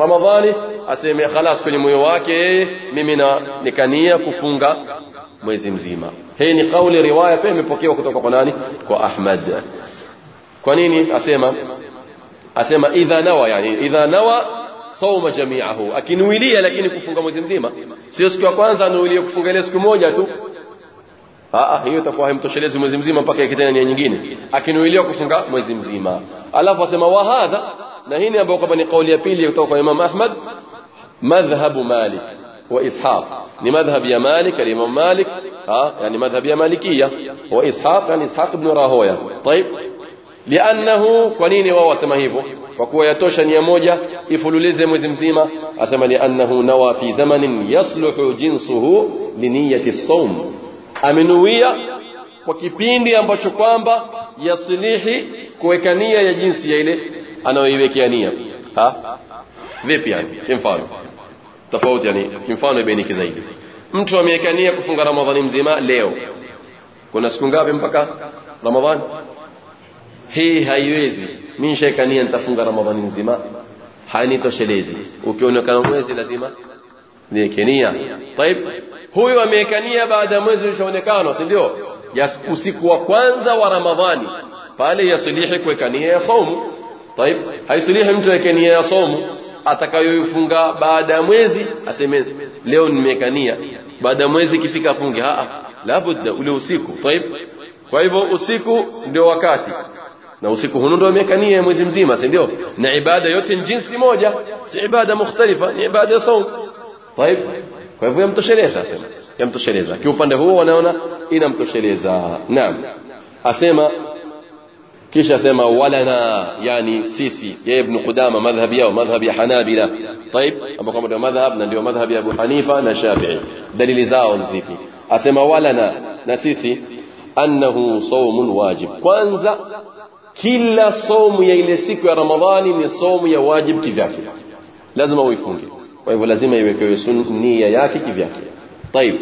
ramadhani aseme khalas kwenye moyo wake yeye mimi na nikania kufunga mwezi mzima. Hii ni kauli riwaya pia imepokewa kutoka kwa nani? Kwa Ahmad. Kwa nini? Asema asema idha nawa yani idha nawa sauma jami'ahu akinuilia lakini kufunga mwezi mzima sio siku ya kwanza anuilie kufunga ile siku moja tu Aa, hiyo itakuwa haimtoshelezi mwezi mzima mpaka ikitena nia nyingine akinuilia kufunga mwezi mzima alafu asema wa hadha na hii ni ambayo kwamba ni kauli ya pili kutoka kwa Imam Ahmad madhhabu Malik wa Ishaq ni madhhab ya Malik al-Imam Malik ha yani madhhab ya Malikia wa Ishaq yani Ishaq ibn Rahoya طيب li'annahu kwa nini wao wasema hivyo? Kwa kuwa yatosha nia moja ifululize mwezi mzima. Asema li'annahu nawa fi zamanin yasluhu jinsuhu liniyati saum amenuia kwa kipindi ambacho kwamba yaslihi kuweka nia ya jinsi ya ile anayoiwekea nia. Ha? Vipi yani? Kimfano. Tofauti yani kimfano ibainike zaidi. Mtu ameweka nia kufunga ramadhani mzima leo. Kuna siku ngapi mpaka ramadhani? Hii haiwezi. Mimi shekania nitafunga ramadhani nzima. Hainitoshelezi. Ukionekana mwezi lazima niekenia طيب huyu amekania baada ya mwezi ushaonekana si ndio? Usiku wa kwanza wa ramadhani. Pale yasilihi kuweka nia ya saumu. طيب haisilihi mtu aweke nia ya saumu. Atakayoifunga baada ya mwezi aseme leo nimekania baada ya mwezi ikifika afunge. A labda ule usiku. طيب kwa hivyo usiku ndio wakati na usiku hunu ndio ameweka nia ya mwezi mzima si ndio na ibada yote ni jinsi moja si ibada mukhtalifa ni ibada ya saum طيب kwa hivyo yamtosheleza asema yamtosheleza kiupande huo wanaona inamtosheleza naam asema kisha asema walana yani sisi ya ibn qudama madhhabi yao madhhabi ya hanabila طيب ambao kama ndio madhhab na ndio madhhabi ya abu hanifa na shafi'i dalili zao ni zipi asema walana na sisi annahu sawmun wajib kwanza kila somu ya ile siku ya ramadhani ni somu ya wajib kivyake lazima uifunge kwa hivyo lazima iwekewe nia yake kivyake طيب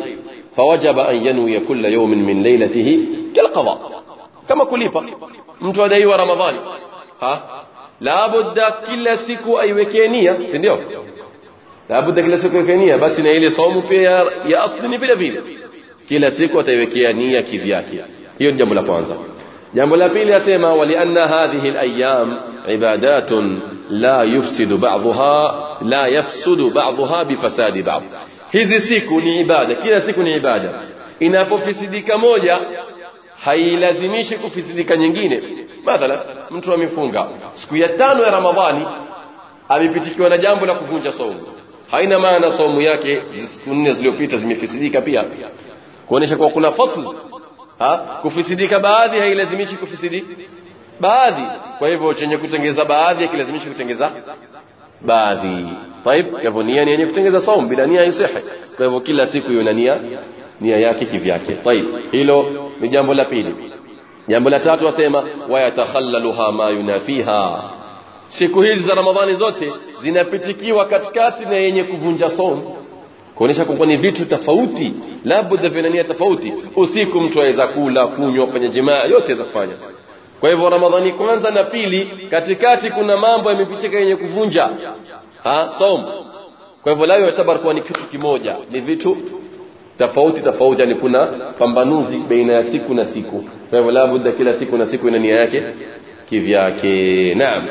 فوجب أن ينوي كل يوم من ليلته كالقضاء كما كليبا mtu adaiwa ramadhani ha labudda kila siku aiwekee nia si ndio labudda kila siku aiwekee nia basi na ile saumu pia ya asli ni vile vile kila siku ataiwekea nia kivyake hiyo ni jambo la kwanza جنب لابيل يسيما ولأن هذه الأيام عبادات لا يفسد بعضها لا يفسد بعضها بفساد بعض. هذه سيكون عبادة. كلا سيكون عبادة؟ إن أبو فسدك موجة. هاي لازميشك فسدك نجين مثلا من ترمي فونغا. سكوية تانو رمضاني. amepitikiwa na jambo la kuvunja somu haina maana somu yake siku nne ziliyopita zimefisidika pia kuonyesha kuwa kuna fasli ha kufisidika baadhi hailazimishi kufisidi baadhi kwa hivyo chenye kutengeza baadhi hakilazimishi kutengeza baadhi طيب kwa hivyo nia ni yenye kutengeza saum bila nia isihi kwa hivyo kila siku hiyo nia nia yake kivyake طيب hilo ni jambo la pili jambo la tatu wasema wayatakhallaluha ma yunafiha siku hizi za ramadhani zote zinapitikiwa katikati na yenye kuvunja saum kuonesha kwamba ni vitu tofauti labda vina nia tofauti. Usiku mtu aweza kula kunywa kufanya jimaa yote aweza kufanya. Kwa hivyo ramadhani kwanza na pili katikati kuna mambo yamepitika yenye kuvunja. Ha som kwa hivyo lao yatabar kuwa ni kitu kimoja ni vitu tofauti tofauti yani kuna pambanuzi baina ya siku na siku. Kwa hivyo labda kila siku na siku ina nia yake kivyake. Naam.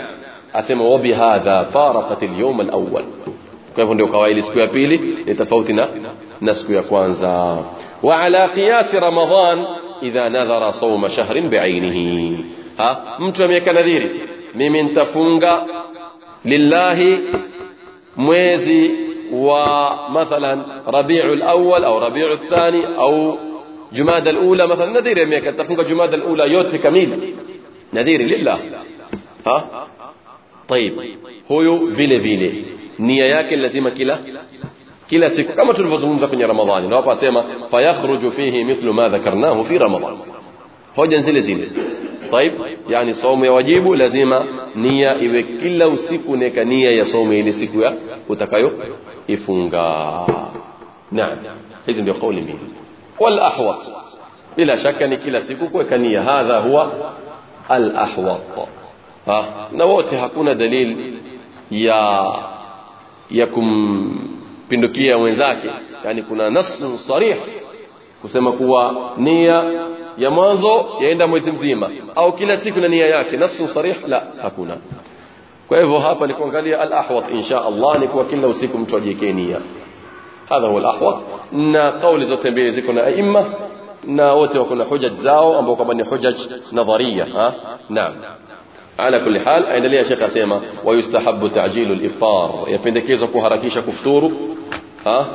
Asema wa bihadha faraqat al-yawm al-awwal kwa hivyo ndio kawaida siku ya pili ni tofauti na na siku ya kwanza wa ala qiyas ramadhan idha nadhara sawma shahrin bi'ainihi ha mtu ameweka nadhiri mimi nitafunga lillahi mwezi wa mathalan rabiul awwal au rabiul thani au jumada alula mathalan nadhiri ameweka nitafunga jumada alula yote kamili nadhiri lillah ha طيب huyu vile vile nia yake lazima kila kila siku kama tulivyozungumza kwenye ramadhani na hapa asema fayakhruju fihi mithlu ma dhakarnahu fi ramadhan hoja zile zile طيب yani saumu ya wajibu lazima nia iwe kila usiku unaweka nia ya saumu ile siku ya utakayo ifunga naam hizi ndio kauli mbili wal ahwat bila shaka ni kila siku kuweka nia hadha huwa al ahwat na wote hakuna dalili ya ya kumpindukia mwenzake yani kuna nasu sarih kusema kuwa nia ya mwanzo yaenda mwezi mzima au kila siku na nia yake nasu sarih la hakuna kwa hivyo hapa ni kuangalia al-ahwat insha Allah ni kwa kila usiku mtu ajiwekee nia hadha huwa al-ahwat na kauli zote mbili ziko na aima na wote wako na hujaj zao ambao kwamba ni hujaj nadharia ha naam على كل حال aendelea shekha asema wayustahabu ta'jilu al-iftar yapendekezwa kuharakisha kufuturu ha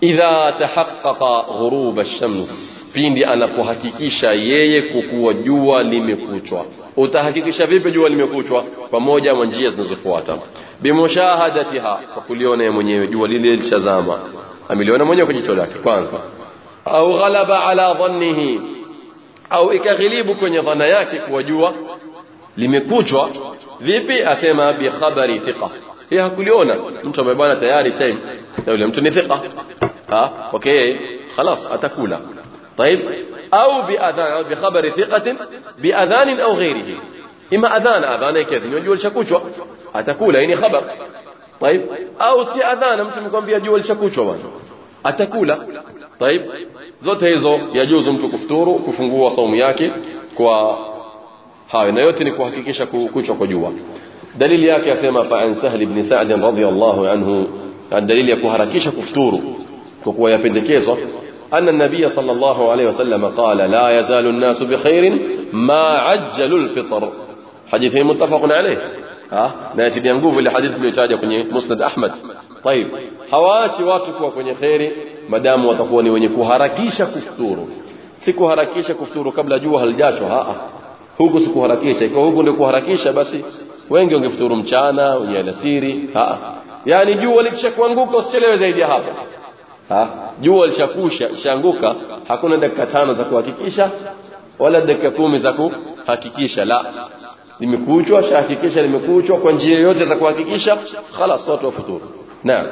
idha tahaqqaqa ghurub ash-shams pindi anapohakikisha yeye kukuwa jua limekuchwa utahakikisha vipi jua limekuchwa pamoja na njia zinazofuata bimushahadatiha kwa kuliona mwenyewe jua lile lishazama ameliona mwenyewe kwa jicho lake kwanza au ghalaba ala dhannihi au ikaghilibu kwenye dhana yake kuwa jua limekuchwa. Vipi asema bi khabari thiqa? Yeye hakuliona. Mtu amebana tayari time. Na yule mtu ni thiqa. Ha? Okay. خلاص atakula. طيب أو باذان أو بخبر ثقه باذان أو غيره اما اذان اذان كذا يجي الشكوكه اتقول يعني خبر طيب أو سي اذان انت مكمبيا يجي الشكوكه اتقول طيب زوت هيزو يجوز انت تفطر وكفوا صومك مع hayo na yote ni kuhakikisha kuchwa kwa jua dalili yake yasema fa an sahl ibn sa'd radiyallahu anhu dalili ya kuharakisha kufuturu kwa kuwa yapendekezwa أن النبي صلى الله عليه وسلم قال لا يزال الناس بخير ما عجلوا الفطر حديث متفق عليه ها ناتي nguvu ile hadithi iliyotajwa kwenye Musnad Ahmad طيب hawaachi watu kuwa kwenye khairi madamu watakuwa ni wenye kuharakisha kufuturu si kuharakisha kufuturu kabla jua halijachwa a huku sikuharakisha. Ikiwa huku ndio kuharakisha basi wengi wangefuturu mchana wenye alasiri. Yani jua likishakuanguka usichelewe zaidi ya hapo. Jua lishakusha ishaanguka hakuna dakika tano za kuhakikisha wala dakika kumi za kuhakikisha. La. Limekuchwa shahakikisha limekuchwa kwa njia yote za kuhakikisha khalas watu wafuturu. Naam.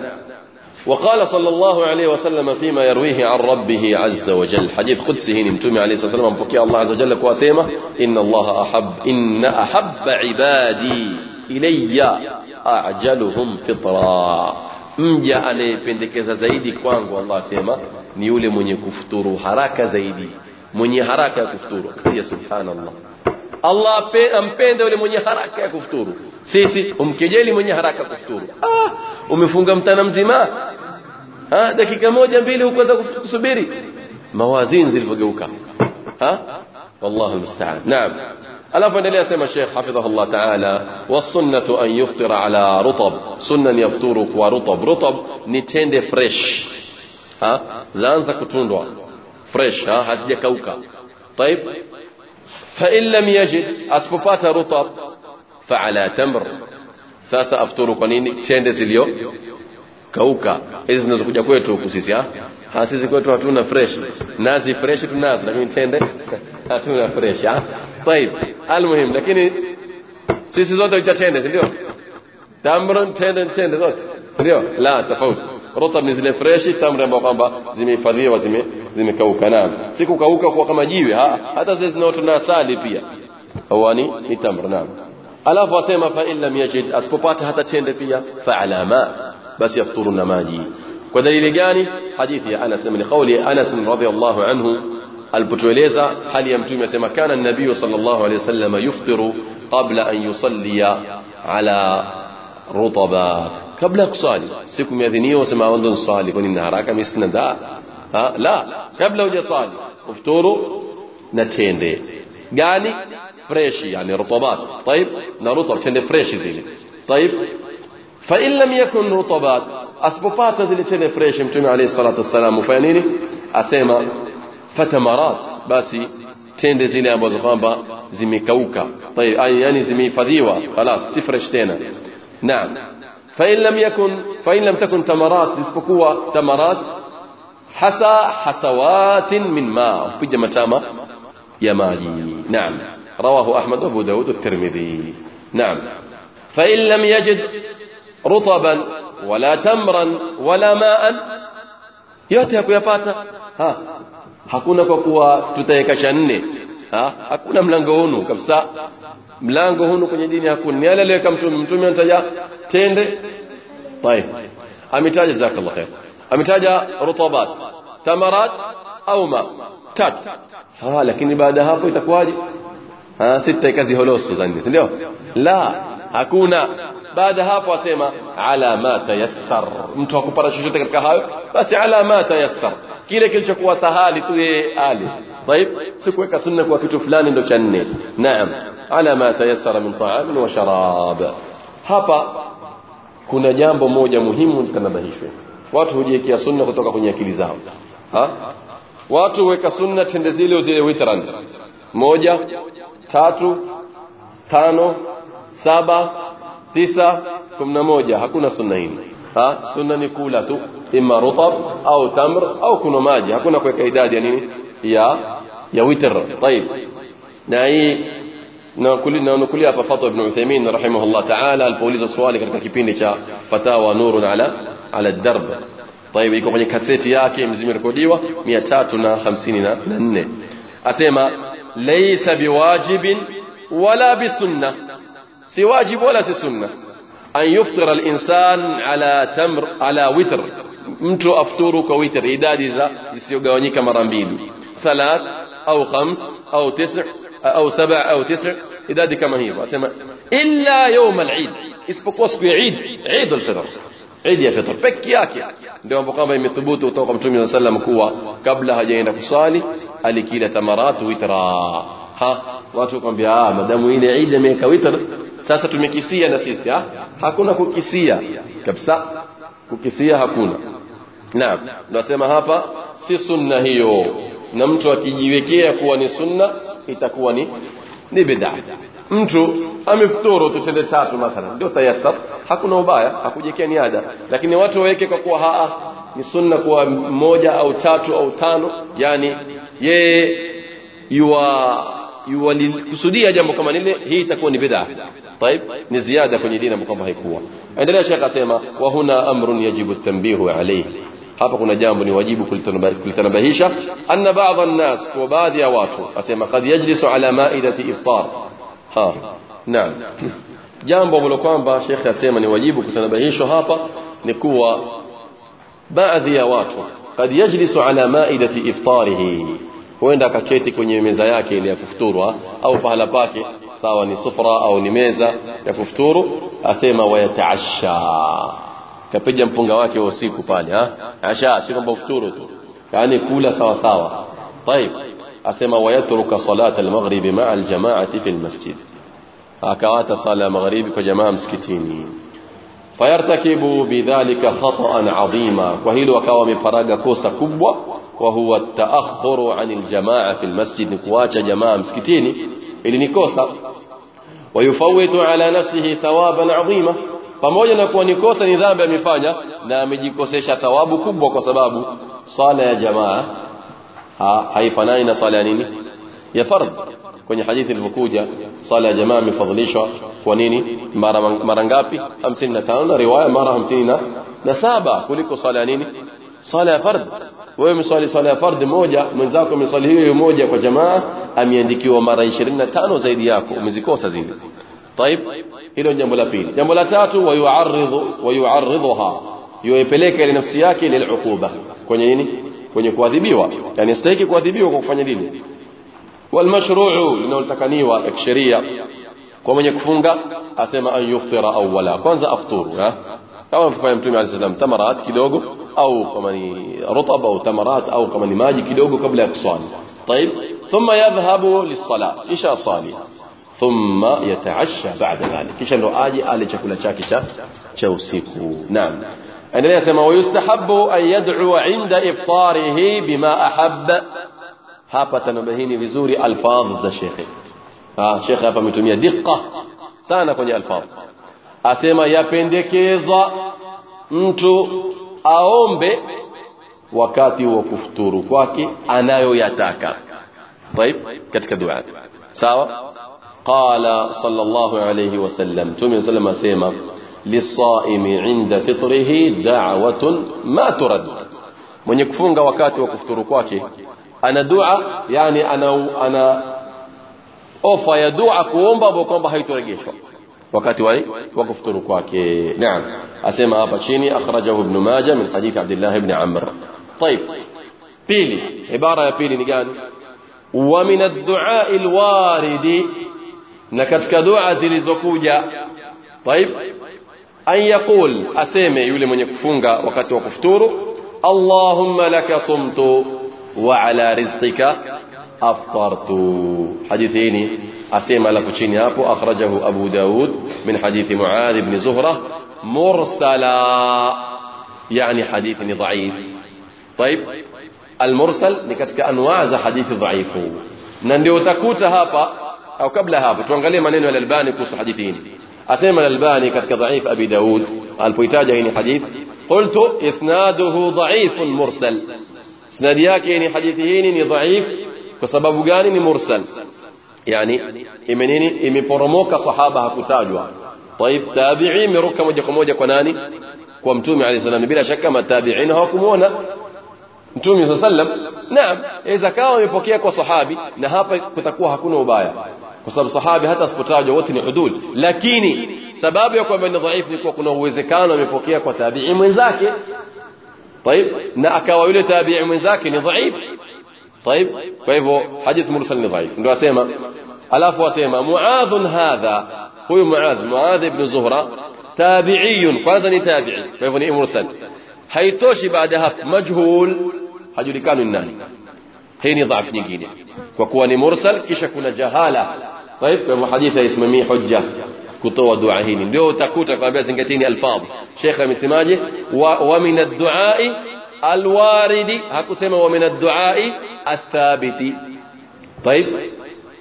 وقال صلى الله عليه وسلم فيما يرويه عن ربه عز وجل. حديث قدسه نمتمي عليه الصلاة والسلام بكي الله عز وجل كواسيمة إن الله أحب إن أحب عبادي إلي أعجلهم فطرا. مجا أني بندك زيدي كوانك والله سيما نيولي مني يكفتور حراك زيدي. مني يحراك كفتور يا سبحان الله الله أمبين دولي من يحراك كفتور سيسي أمكجيلي من يحراك كفتور آه، أمفونغم تنمزما ha dakika moja mbili hukuweza kusubiri mawazini zilivyogeuka ha wallahu musta'an naam alafu endelea sema Sheikh hafidhahullah ta'ala wasunnatu an yuftira ala rutab sunna ni yafturu kwa rutab rutab ni tende fresh ha zaanza kutundwa fresh ha hazijakauka طيب فإن لم يجد asipopata rutab فعلى تمر afturu kwa nini tende zilio kauka hizi zinazokuja kwetu huku sisi ha ha sisi kwetu hatuna fresh nazi fresh tunazo lakini tende hatuna fresh ha طيب المهم lakini sisi zote tutatende si ndio tamr tende tende zote ndio la tofauti rutab ni zile fresh tamr ambazo kwamba zimehifadhiwa zime zimekauka naam si kukauka kwa kama jiwe ha hata zile zinaotwa na asali pia hawani ni tamr naam alafu asema fa in lam yajid asipopata hata tende pia fa ala ma بس يفطر النماجي. ودليل جاني حديث أنس من قول أنس رضي الله عنه البتوليزة حال يمتوم يسمى كان النبي صلى الله عليه وسلم يفطر قبل أن يصلي على رطبات؟ قبل أقصال سيكم يذنيه وسمى وندن صالي. كون النهار أكام دا لا. قبل أن يصال أفطروا نتين دي. يعني فريشي يعني رطبات. طيب؟ نرطب. تين فريشي زيني. طيب؟ فإن لم يكن رطبات أسببات زلتين فريش امتمي عليه الصلاة والسلام فأنيني أسيما فتمرات. باسي تين زيني أبو زخان با زمي كوكا. طيب أي يعني زمي فذيوة خلاص تفرش تينا نعم. فإن لم يكن فإن لم تكن تمرات تسبقوا تمرات. حسا حسوات من ماء. في جمتامة يا ماجي نعم. رواه أحمد أبو داود الترمذي نعم. فإن لم يجد رطبا ولا تمرا ولا ماء yote hakuyapata ha hakuna kwa kuwa tutaweka cha nne ha hakuna mlango hunu kabisa mlango hunu kwenye dini hakuna ni yale aliyoweka mtume mtume anataja tende طيب ametaja jazakallah khair ametaja rutabat tamarat au ma tatu ha lakini baada hapo itakuwaje ha sita kazi holoso za nne ndio la hakuna baada hapo asema ala ma tayassar mtu hakupata chochote katika hayo basi ala ma tayassar kile kilichokuwa sahali tu yeye ali طيب sikuweka sunna kwa kitu fulani ndo cha nne naam ala ma tayassara min ta'am wa sharab hapa kuna jambo moja muhimu litanabahishwe watu hujiwekea sunna kutoka kwenye akili zao ha watu weka sunna tende zile zile witran moja tatu tano saba tisa kumi na moja hakuna sunna hii ha sunna ni kula tu imma rutab au tamr au kunywa maji hakuna kuweka idadi ya nini ya ya witr طيب na hii na nanukulia hapa fatwa ibn Uthaymeen rahimahullah ta'ala alipoulizwa swali katika kipindi cha fatawa nurun ala ala darb طيب iko kwenye kaseti yake mzima rekodiwa 354 asema laysa biwajibin wala bisunna si wajib wala si sunna an yuftira al-insan ala tamr ala witr mtu afturu kwa witr idadi za zisizogawanyika mara mbili thalath au khams au tis' au saba au tis' idadi kama hivyo asema illa yawm al-eid isipokuwa siku ya Eid Eid al-Fitr Eid ya Fitr peke yake ndio ambapo kwamba imethubutu kutoka Mtume sallam kuwa kabla hajaenda kusali alikila tamaratu witra ha watu kwambia ah madamu ile Eid imeweka witr sasa tumekisia na sisi ha hakuna kukisia kabisa. Kukisia hakuna. Naam tunasema hapa si sunna hiyo. Na mtu akijiwekea kuwa ni sunna itakuwa ni ni bid'a. Mtu amefuturu tutende tatu mathalan ndio tayassar. Hakuna ubaya hakujekea ni ada. Lakini watu waweke kwa kuwa haa ni sunna kuwa moja au tatu au tano. Yani yeye yuwa yuwalikusudia jambo kama lile hii itakuwa ni bid'a طيب ni ziada kwenye dini ambayo kwamba haikuwa endelea shekha asema wa huna amrun yajibu tanbihu alayhi hapa kuna jambo ni wajibu kulitanabahisha anna baadhi an-nas kwa baadhi ya watu asema kad yajlisu ala maidati iftar ha naam jambo ambalo kwamba shekhe asema ni wajibu kutanabahishwa hapa ni kuwa baadhi ya watu kad yajlisu ala maidati iftarihi huenda akaketi kwenye meza yake ile ya kufuturwa au pahala pake sawa ni sufra au ni meza ya kufuturu asema wayataasha kapiga mpunga wake wa usiku pale ha asha si kwamba ufuturu tu yani kula sawa sawa طيب asema wayatruka salat al-maghrib ma'a al-jama'ati fi al-masjid akawata sala magharibi kwa jamaa msikitini fayartakibu bidhalika khata'an 'azima kwa hilo akawa ameparaga kosa kubwa wa huwa at-ta'akhkhuru 'anil jama'a fi al-masjid kuacha jamaa msikitini ili ni kosa wayufawitu ala nafsihi thawaban 'azima pamoja na kuwa ni kosa ni dhambi amefanya na amejikosesha thawabu kubwa kwa sababu sala ya jamaa ha, haifanani na sala ya nini ya fardh kwenye hadithi ilivyokuja sala ya jamaa imefadhilishwa kwa nini mara mara ngapi 55 na riwaya mara 50 na saba kuliko sala ya nini sala ya fardh wewe mswali sala ya fardh moja mwenzako mswali hiyo moja kwa jamaa ameandikiwa mara 25 zaidi yako umezikosa zile طيب hilo jambo la pili jambo la tatu wayuaridhu wayuaridhuha yuipeleka ile nafsi yake ile ukuba kwenye nini kwenye kuadhibiwa yani astahiki kuadhibiwa kwa kufanya dini والمشروع linalotakaniwa kisheria kwa mwenye kufunga asema an yuftira awwala kwanza afturu kama mfanya mtume alayhi salam tamarat kidogo أو كمان رطب أو تمرات أو كمان ماجي كيلوغو قبل أقصان. طيب ثم يذهب للصلاة إيش أصالي ثم يتعشى بعد ذلك. إيش أنه آجي آلي شكولا شاكشا شوسيكو. نعم. أنا ليسما ويستحب أن يدعو عند إفطاره بما أحب. هابة نبهيني بزوري ألفاظ الشيخ شيخ. آه، هابة متومية دقة. سانا كوني ألفاظ. أسيما يبندكيز أنتو aombe wakati wa kufuturu kwake anayoyataka طيب katika dua sawa قال صلى الله عليه وسلم تمي وسلم اسما للصائم عند فطره دعوة ما ترد mwenye kufunga wakati wa kufuturu kwake ana dua yani ana ana ofa ya dua kuomba kwamba haitorejeshwa وقت وقف طرقك نعم أسمى أبا تشيني أخرجه ابن ماجه من حديث عبد الله بن عمر طيب بيلي عبارة يا بيلي نقال ومن الدعاء الوارد نكتك دعاء زلزكوجة طيب أن يقول أسمى يولي من يكفونك وقت وقف اللهم لك صمت وعلى رزقك أفطرت حديثيني أفطرت حديثين أسيما لفشيني هابو أخرجه أبو داود من حديث معاذ بن زهرة مرسلا يعني حديث ضعيف طيب المرسل نكتك أنواع حديث ضعيف ننديو تكوت هابا أو قبل هابا tuangalie maneno ya Albani kuhusu hadithi hii asema Albani katika dhaif Abi Daud alipoitaja hii hadith qultu isnaduhu dhaifun mursal isnadi yake ni hadithi hii ni dhaif kwa sababu gani ni mursal يعني ime nini? imeporomoka sahaba hakutajwa. طيب تابعي مروكا موجه موجه كناني كومتومي عليه السلام بلا شك ما تابعين هاكمونا متومي صلى الله عليه وسلم نعم اذا كان يبقيك وصحابي نهاب كتكوها كنو بايا وسبب صحابي حتى سبتاجه وطني حدود لكني سبابي يكون من ضعيف نكو كنو وزي كان يبقيك وتابعي من ذاك طيب نأكا ويلي تابعي من ذاك ضعيف طيب طيب حديث مرسل ضعيف ندو اسما الاف واسما معاذ هذا؟ هو معاذ معاذ بن زهرة تابعي فازني تابعي. فايفو ني مرسل. حيث بعد هف مجهول حجلكان الناني هيني ضعف نيجيني وكواني مرسل كيش كنا جهالة. طيب فايفو حديث مي حجة. كتو ودعاء هيني. ديو تكوتا كما بيزنجتيني ألفاظ. شيخ امسماجي ومن الدعاء الوارد. حكسمه ومن الدعاء الثابت. طيب.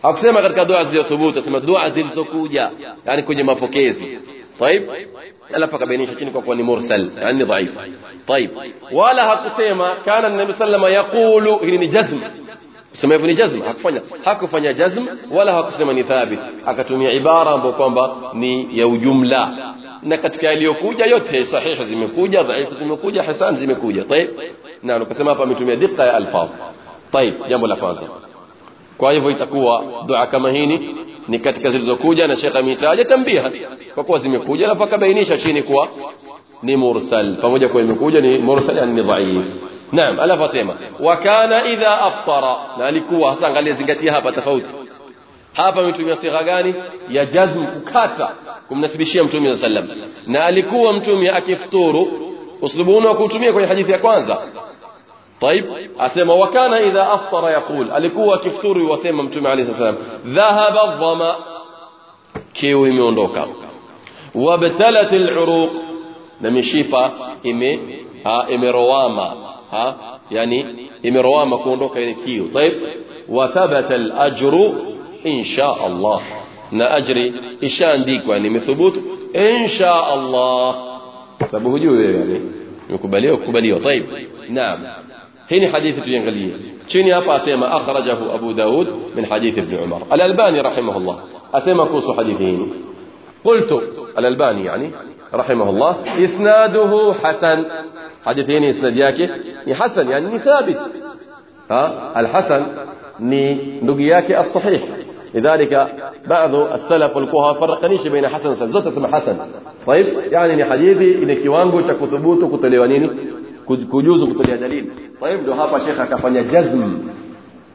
حكسمه قد دعاء ثبوت اسمه دعاء زلزكوجا يعني كني مapokezi طيب. الفا كبينش chini kwa kuwa ni mursal yani طيب. ولا حكسمه كان النبي صلى الله عليه وسلم يقول هنا ni kusema hivyo ni jazm hakufanya hakufanya jazm wala hakusema ni thabit akatumia ibara ambayo kwamba ni ya ujumla na katika yaliyokuja yote sahihi zimekuja dhaifu zimekuja hasan zimekuja طيب na ukasema hapa ametumia dikka ya alfaz طيب jambo la kwanza kwa hivyo itakuwa dua kama hini ni katika zilizokuja na Sheikh ameitaja tambiha kwa kuwa zimekuja alafu akabainisha chini kuwa ni mursal pamoja kwa imekuja ni mursal yani ni dhaif naam alafu asema wa kana idha aftara na alikuwa hasa angalia zingatia hapa tofauti hapa ametumia sigha gani ya jazm kukata kumnasibishia mtume sallam na alikuwa mtume akifuturu uslubu huu kuutumia kwenye hadithi ya kwanza طيب asema wakana idha aftara yaqul alikuwa akifuturu wasema mtume alayhi salam dhahaba adh-dhama kiu imeondoka wabtalat al-uruq na mishipa ime imerowama ها؟ يعني امروا ما كوندوك إلى كيو. طيب وثبت الأجر إن شاء الله. نا اجري ايشا انديكوا ان يعني مثبوت إن شاء الله. طيب، سبب هجو يعني. يقبليه يقبليه طيب نعم. هنا حديث الجنغلية شيني أبا أسيما أخرجه أبو داود من حديث ابن عمر. الألباني رحمه الله. أسيما كوس حديثه قلت الألباني يعني رحمه الله إسناده حسن. حديثين اسناد yake ني حسن يعني ني ثابت. ها؟ الحسن ني نوغي yake الصحيح. لذلك بعض السلف والكوها فرقنيش بين حسن وزوت اسم حسن. طيب يعني ني حديثي اني كيوانغو تشا كثبوتو كتليوا نيني كوجوزو كتليا دليل. طيب لو هابا شيخ اكفانيا جزم.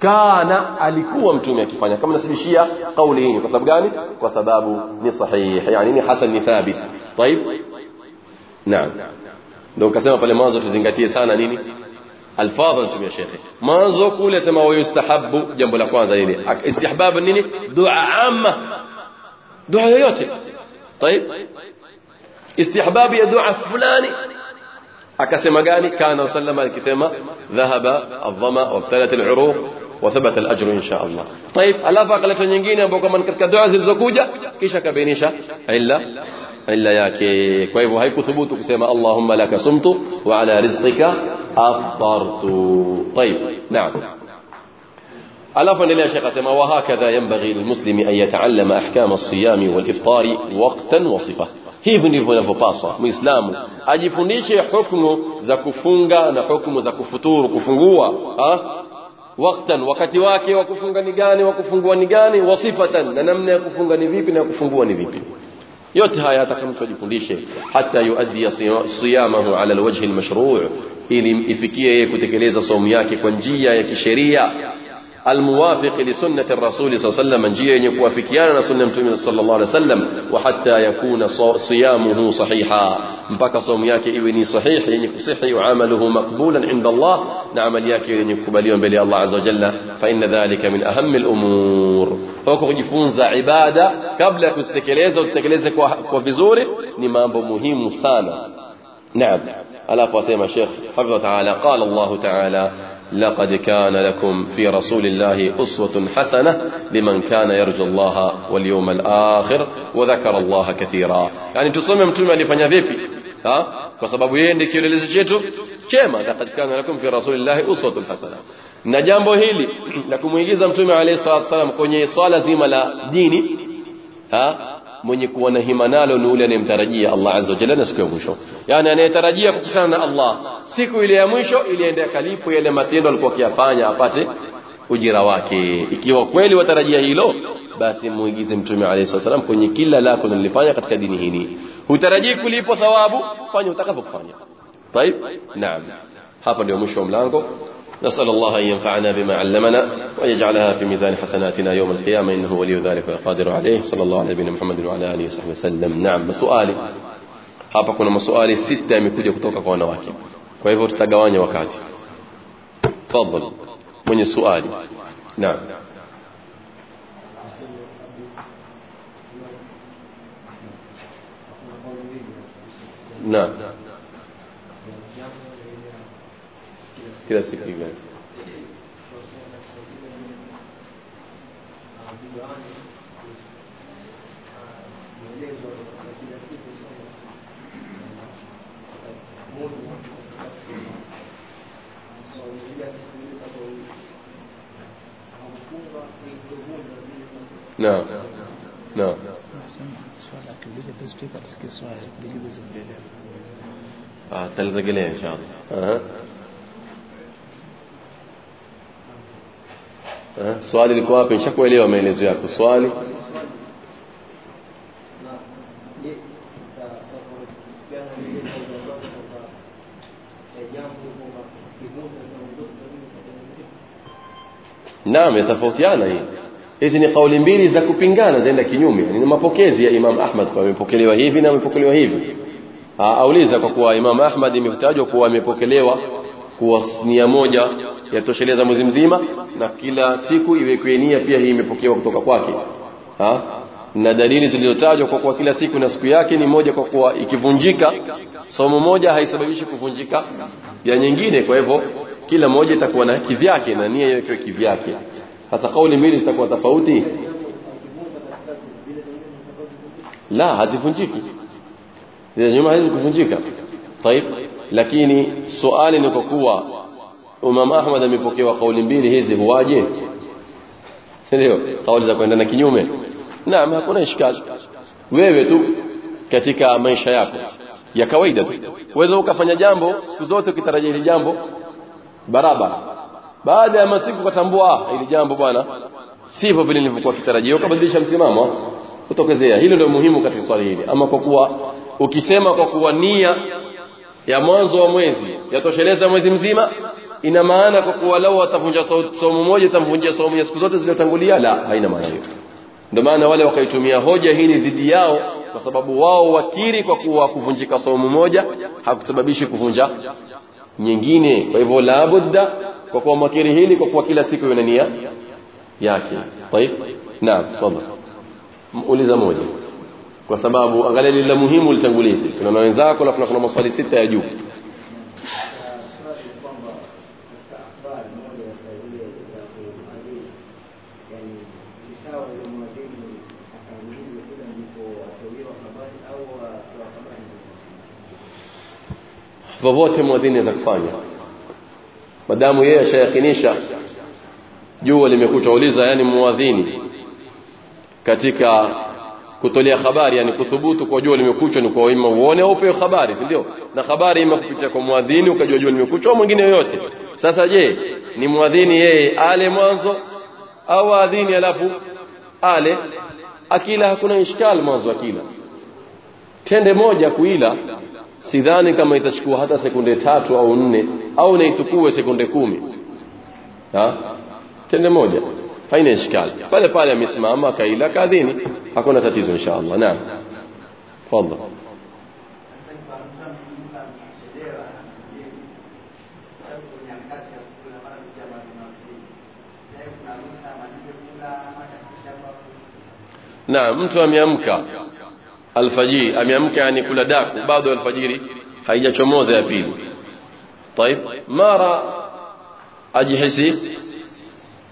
كان عليكو متومي اكفانيا كما نسبشيا قولي هني بسبب غاني بسبب ني صحيح. يعني ني حسن ني ثابت. طيب؟ نعم, نعم. Ndio ukasema pale mwanzo tuzingatie sana nini alfadha mtume shekhe mwanzo kule sema wayustahabu jambo la kwanza lile istihbab nini dua amma dua yoyote طيب istihbab ya dua fulani akasema gani kana sallama akisema dhahaba adhama wabtalat aluruq وثبت الاجر ان شاء الله طيب alafu akaleta nyingine ambapo kama katika dua zilizokuja kisha kabainisha illa illa yake kwa hivyo haikuthubutu kusema laka sumtu wa ala rizqika aftartu طيب نعم alafu endelea shekh asema wa hakadha yanbaghi lilmuslimi an yataallama ahkama as-siyami wal-iftari waqtan wa sifa hivi ndivyo inavyopaswa muislamu ajifundishe hukumu za kufunga na hukumu za kufuturu kufungua ha? waktan wakati wake wa kufunga ni gani wa kufungua ni gani wasifatan na namna ya kufunga ni vipi na kufungua ni vipi yote haya ataka mtu ajifundishe hata yuaddi siyamahu ala alwajhi almashru' ili ifikie yeye kutekeleza saumu yake kwa njia ya kisheria الموافق لسنة الرسول صلى الله عليه وسلم من جيه يوافقيانا سنة صلى الله عليه وسلم وحتى يكون صيامه صحيحا. مبكى صوم ياك إبني صحيح ينك صحي وعمله مقبولا عند الله. نعمل ياك ينك يعني بليون بلي الله عز وجل فإن ذلك من أهم الأمور. وكو يفونز عبادة قبل كستكليزة وستكليزة كوفزوري نمام بمهم سانا. نعم. ألا فاسيما الشيخ حفظه تعالى. قال الله تعالى لقد كان لكم في رسول الله أسوة حسنة لمن كان يرجو الله واليوم الآخر وذكر الله كثيرا. يعني تصمم متوما لفنيا فيبي ها وسبب يندك يلزجيتو كما لقد كان لكم في رسول الله أسوة حسنة نجام هيلي لكم يجيزم تومي عليه الصلاة والسلام كوني صالة زيمة لا ديني ها mwenye kuwa na hima nalo ni yule anayemtarajia Allah azza wa jalla na siku ya mwisho yani anayetarajia kukutana na Allah siku ile ya mwisho ili aende akalipo yale matendo alikuwa akiyafanya apate ujira wake ikiwa kweli watarajia hilo basi muigize mtume alayhi salatu wasallam kwenye kila lako unalifanya katika dini hii hutarajii kulipo thawabu fanya utakapofanya طيب نعم hapa ndio mwisho wa mlango نسأل الله أن ينفعنا بما علمنا ويجعلها في ميزان حسناتنا يوم القيامة إنه ولي ذلك والقادر عليه. صلى الله على نبينا محمد وعلى آله وصحبه وسلم. نعم مسؤالي hapa kuna maswali sita yamekuja kutoka kwa wanawake. Kwa hivyo tutagawanya wakati. Tafadhali. Mwenye swali. Naam. Naam. Kila siku gani naam naam ah talirejelea inshallah aha swali liko wapi? Nishakuelewa maelezo yako. Swali. Naam yatofautiana hii. Hizi ni kauli mbili za kupingana zaenda kinyume. Ni mapokezi ya Imam Ahmad kwa amepokelewa hivi na amepokelewa hivi. Auliza kwa kuwa Imam Ahmad imetajwa kuwa amepokelewa kuwa nia moja yatosheleza mwezi mzima na kila siku iwekwe nia pia hii imepokewa kutoka kwake ha? na dalili zilizotajwa kwa kuwa kila siku na siku yake ni moja kwa kuwa ikivunjika somo moja haisababishi kuvunjika ya nyingine kwa hivyo kila moja itakuwa na kivyake na nia iwekewe kivyake sasa kauli mbili zitakuwa tofauti la hazivunjiki zile nyuma hizi kuvunjika طيب lakini swali ni kwa kuwa Imam Ahmad amepokewa kauli mbili hizi huwaje? Ndio? Kauli za kwenda na kinyume. Naam hakuna ishkali wewe tu katika maisha yako ya kawaida tu. Uweza ukafanya jambo siku zote ukitarajia ile jambo barabara. Baada ya masiku ukatambua ile jambo bwana sivyo vile nilivyokuwa kitarajia. Ukabadilisha msimamo utokezea hilo ndio muhimu katika swali hili. Ama kwa kuwa ukisema kwa kuwa nia ya mwanzo wa mwezi yatosheleza mwezi mzima ina maana kwa kuwa lau atavunja somo moja itamvunjia somo ya siku zote zilizotangulia la haina maana hiyo ndio maana wale wakaitumia hoja hili dhidi yao kwa sababu wao wakiri kwa kuwa kuvunjika somo moja hakusababishi kuvunja nyingine kwa hivyo la budda kwa kuwa makiri hili kwa kuwa kila siku ina nia yake طيب naam tafadhali uliza moja Kwa sababu angalia lile muhimu litangulizi kuna na wenzako alafu kuna maswali sita ya juu vyovyote mwadhini za kufanya madamu yeye ashayakinisha jua limekucha uliza yani muadhini katika kutolea habari yani kuthubutu kwa jua limekuchwa ni kwa ima uone au upewe habari si ndio? Na habari ima kupitia kwa muadhini ukajua jua limekuchwa mwingine yoyote. Sasa je ni muadhini yeye ale mwanzo au adhini alafu ale akila? Hakuna ishkal mwanzo akila. Tende moja kuila sidhani kama itachukua hata sekunde tatu au nne au naitukue sekunde kumi. Ha? tende moja haina ishkali pale pale amesimama akaila kadhini hakuna tatizo insha Allah naam tafadhali naam mtu ameamka alfajiri ameamka yani kula daku bado alfajiri haijachomoza ya pili طيب mara ajihisi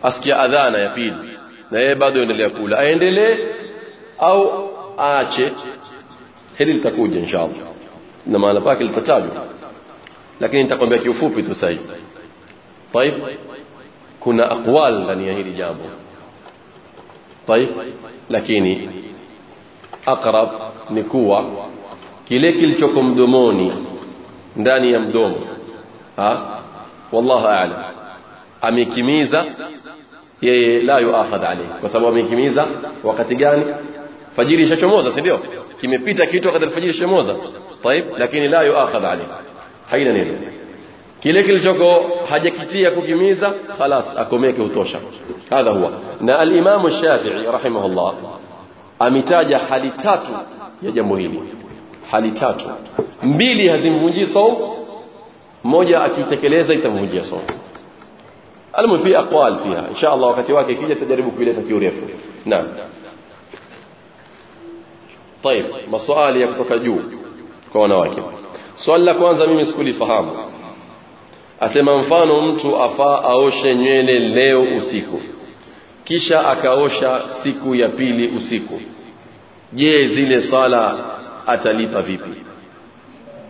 asikia adhana ya pili na yeye bado endelea kula aendelee au aache hili litakuja inshallah na maana pake litatajwa lakini nitakwambia kiufupi tu sasa طيب kuna aqwal ndani ya hili jambo طيب lakini aqrab ni kuwa kile kilichoko mdomoni ndani ya mdomo ha wallahu a'lam amekimiza yeye la yuakhadh alayhi kwa sababu amekimiza wakati gani fajiri ishachomoza si ndio kimepita kitu wakati alfajiri ishachomoza طيب lakini la yuakhadh alayhi haina neno kile kilichoko hajakitia kukimiza خلاص akomeke utosha hadha huwa na al-Imam Shafi'i rahimahullah amitaja hali tatu ya jambo hili hali tatu mbili hazimvunjii saum moja akitekeleza itamvunjia saum المهم في اقوال فيها ان شاء الله wakati wake ikija tajaribu kuileta kiurefu naam طيب maswali ya kutoka juu kwa wanawake swali la kwanza mimi sikulifahamu asema mfano mtu afaa aoshe nywele leo usiku kisha akaosha siku ya pili usiku je zile sala atalipa vipi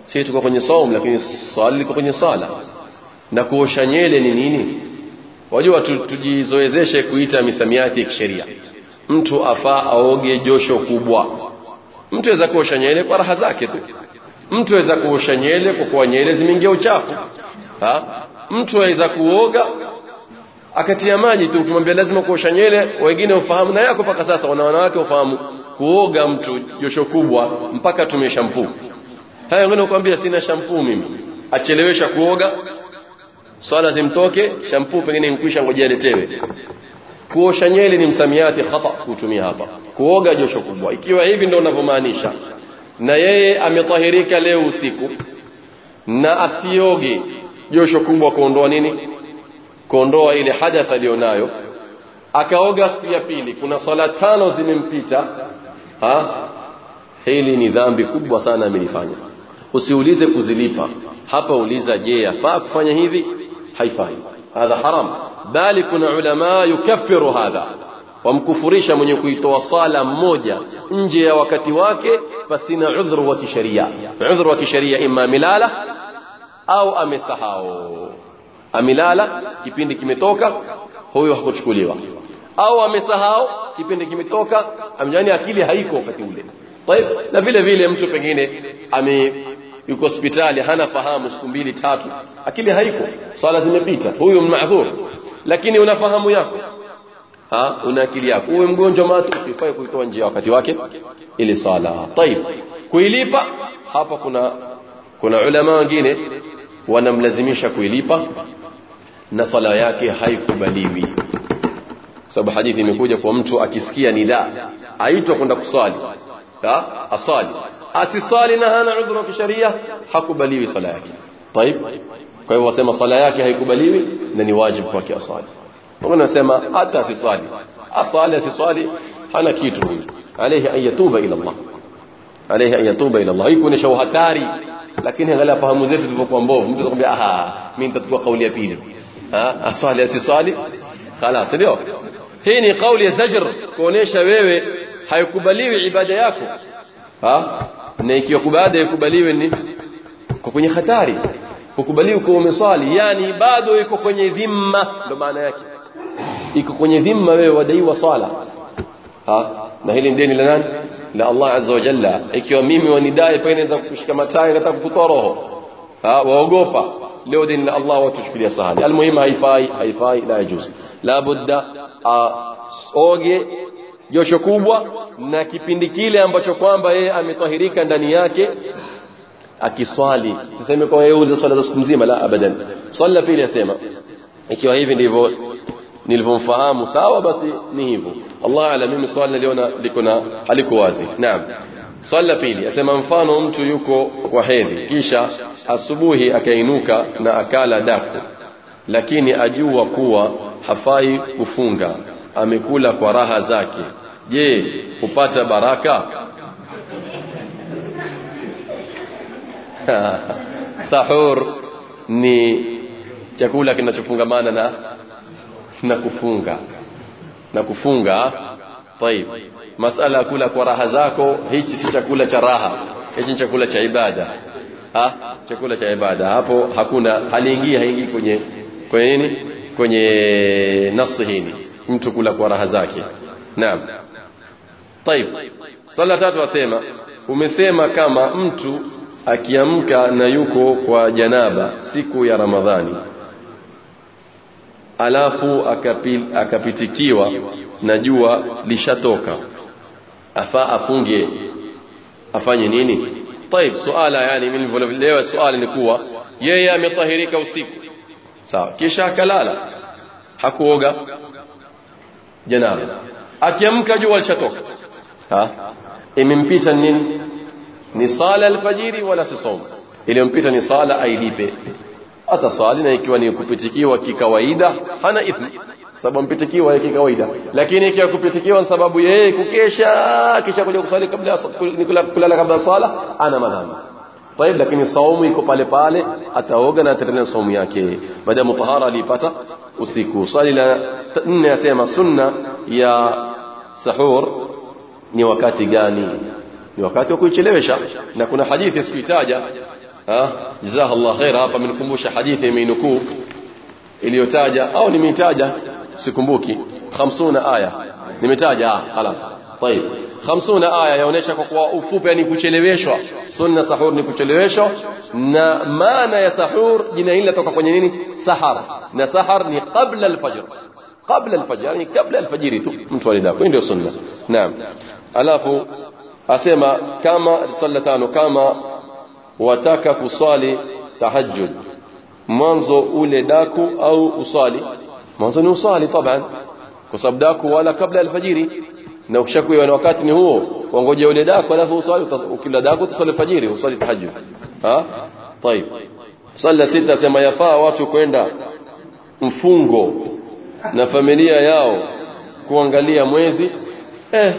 sisi tuko kwenye saum lakini swali liko kwenye sala na kuosha nywele ni nini Wajua tujizoezeshe kuita misamiati ya kisheria. Mtu afaa aoge josho kubwa. Mtu aweza kuosha nyele kwa raha zake tu. Mtu aweza kuosha nyele kwa kuwa nywele zimeingia uchafu. Ha? mtu aweza kuoga akatia maji tu ukimwambia lazima kuosha nyele wengine ufahamu na yako mpaka sasa wana wanawake ufahamu kuoga mtu josho kubwa mpaka tumie shampuu haya wengine ukwambia sina shampuu mimi. Achelewesha kuoga swala zimtoke shampoo pengine nkwisha ngojea letewe kuosha nywele ni msamiati khata kutumia hapa. Kuoga josho kubwa. Ikiwa hivi ndio unavyomaanisha. Na yeye ametahirika leo usiku na asioge josho kubwa kuondoa nini? Kuondoa ile hadath aliyonayo akaoga siku ya pili kuna swala tano zimempita. Ha? Hili ni dhambi kubwa sana amelifanya. Usiulize kuzilipa. Hapa uliza je yafaa kufanya hivi haifai hadha haram bali kuna ulama yukaffiru hadha wamkufurisha mwenye kuitoa sala mmoja nje ya wakati wake pasina udhuru wa kisheria udhuru wa kisheria imma milala au amesahau amilala kipindi kimetoka huyo hakuchukuliwa au amesahau kipindi kimetoka amjani akili haiko wakati ule طيب na vile vile mtu pengine ame yuko hospitali hana fahamu siku mbili tatu. Akili haiko swala zimepita. Huyu maadhur lakini una fahamu yako? Ha una akili yako. Uwe mgonjwa matuti fai kuitoa njia wakati wake ili sala taif kuilipa hapa kuna kuna ulama wengine wanamlazimisha kuilipa na sala yake haikubaliwi. Sababu hadithi imekuja kwa mtu akisikia nida aitwa kwenda kuswali. Asali asisali na hana udhuru wa kisheria hakubaliwi sala yake طيب kwa hivyo wasema sala yake haikubaliwi na ni wajibu kwake asali wengine nasema hata asiswali asali asiswali hana kitu huyu alayhi an yatuba ila Allah alayhi an yatuba ila Allah ni hatari lakini angalia fahamu zetu zilivyokuwa mbovu mtu atakwambia ah mimi nitachukua kauli ya pili ah aswali asiswali خلاص ndio hii ni kauli ya zajr kuonesha wewe haikubaliwi ibada yako ha na ikiwa kubada ikubaliwe ni kwa kwenye hatari kukubaliwa kwa umeswali yani bado iko kwenye dhimma ndo maana yake iko kwenye dhimma wewe wadaiwa swala ha na hili deni la nani la Allah azza wa jalla ikiwa mimi wanidai pengine naweza kukushika matai nataka kukutoa roho ha waogopa leo deni la Allah watuchukulia sahali almuhimu haifai haifai la yajuz la budda oge josho kubwa na kipindi kile ambacho kwamba yeye ametahirika ndani yake akiswali. Tuseme kwa yeye uze swala za siku mzima la abadan. Swala pili yasema ikiwa hivi ndivyo nilivyomfahamu sawa basi ni hivyo. Allah ala mimi swali naliona liko na haliko wazi. Naam. Swali la pili asema mfano mtu yuko kwa hedhi kisha asubuhi akainuka na akala daku lakini ajua kuwa hafai kufunga amekula kwa raha zake je hupata baraka sahur ni chakula kinachofungamana na na kufunga na kufunga طيب masala ya kula kwa raha zako hichi si chakula cha raha hichi ni chakula cha ibada ha chakula cha ibada hapo hakuna haliingii haingii kwenye kwenye nini kwenye nasi hili mtu kula kwa raha zake naam طيب swala tatu asema umesema kama mtu akiamka na yuko kwa janaba siku ya ramadhani alafu akapil, akapitikiwa na jua lishatoka afaa afunge afanye nini طيب suala yani mimi nilivyoelewa swali ni kuwa yeye ametahirika usiku sawa kisha akalala hakuoga janaba akiamka jua lishatoka Ha imempita nini ni sala alfajiri wala si saum iliyompita ni sala ailipe hata swali na ikiwa ni kupitikiwa kikawaida hana ithmi sababu mpitikiwa ya kikawaida lakini ikiwa kupitikiwa sababu yeye kukesha kisha kuja kusali kabla kulala kabla sala ana madhambi طيب lakini saumu iko pale pale ataoga na ataendelea saumu yake maadamu tahara alipata usiku swali la nne yasema sunna ya sahur ni wakati gani ni wakati wa kuichelewesha na kuna hadithi sikuitaja ah jazakallah khaira hapa amenikumbusha hadithi imeinukuu iliyotaja au nimeitaja sikumbuki 50 aya nimetaja ah خلاص طيب 50 aya yaonesha kwa kwa ufupi yani kucheleweshwa sunna sahur ni kucheleweshwa na maana ya sahur jina hili latoka kwenye nini sahar na sahar ni qabla alfajr qabla alfajr yani kabla alfajiri tu mtu alidako ndio sunna naam alafu asema kama swala tano kama wataka kuswali tahajjud mwanzo ule daku au usali mwanzo ni usali taban kwa sababu daku wala kabla alfajiri na ukishakuwa na wakati ni huo wangoja ule daku alafu usali ukila daku utasali alfajiri usali tahajjud ha طيب sala sita sema yafaa watu kwenda mfungo na familia yao kuangalia mwezi eh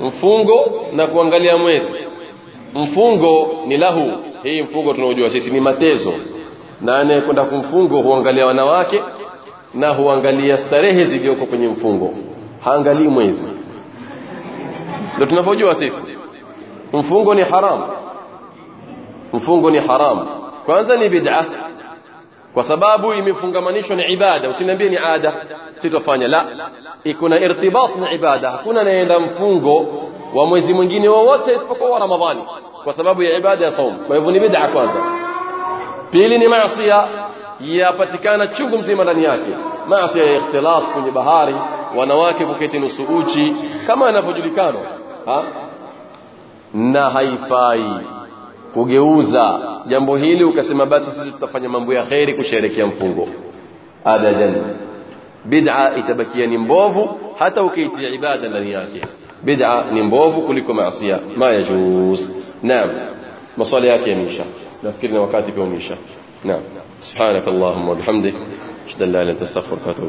mfungo na kuangalia mwezi. Mfungo ni lahu. Hii mfungo tunaojua sisi ni matezo. Na anayekwenda kumfungo huangalia wanawake na huangalia starehe zilizoko kwenye mfungo. Haangalii mwezi. Ndio tunavyojua sisi. Mfungo ni haramu mfungo ni haramu kwanza ni bid'a kwa sababu imefungamanishwa na ibada usiniambie ni ada sitofanya. La iko na irtibat na ibada hakuna naenda mfungo wa mwezi mwingine wowote isipokuwa ramadhani kwa sababu ya ibada ya saum. Kwa hivyo ni bid'a kwanza. Pili ni maasi yapatikana chungu mzima ndani yake. Maasi ya ikhtilat kwenye bahari wanawake kuketi nusu uchi kama inavyojulikana na haifai kugeuza jambo hili ukasema basi sisi tutafanya mambo ya kheri kusherekea mfungo abadan bid'a itabakia ni mbovu hata ukiitia ibada ndani yake bid'a ni mbovu kuliko maasi ma yajuz naam maswali yake yameisha nafikiri na wakati pia umeisha naam subhanak allahumma wa bihamdik ashhadu an la ilaha illa anta astaghfiruka wa atubu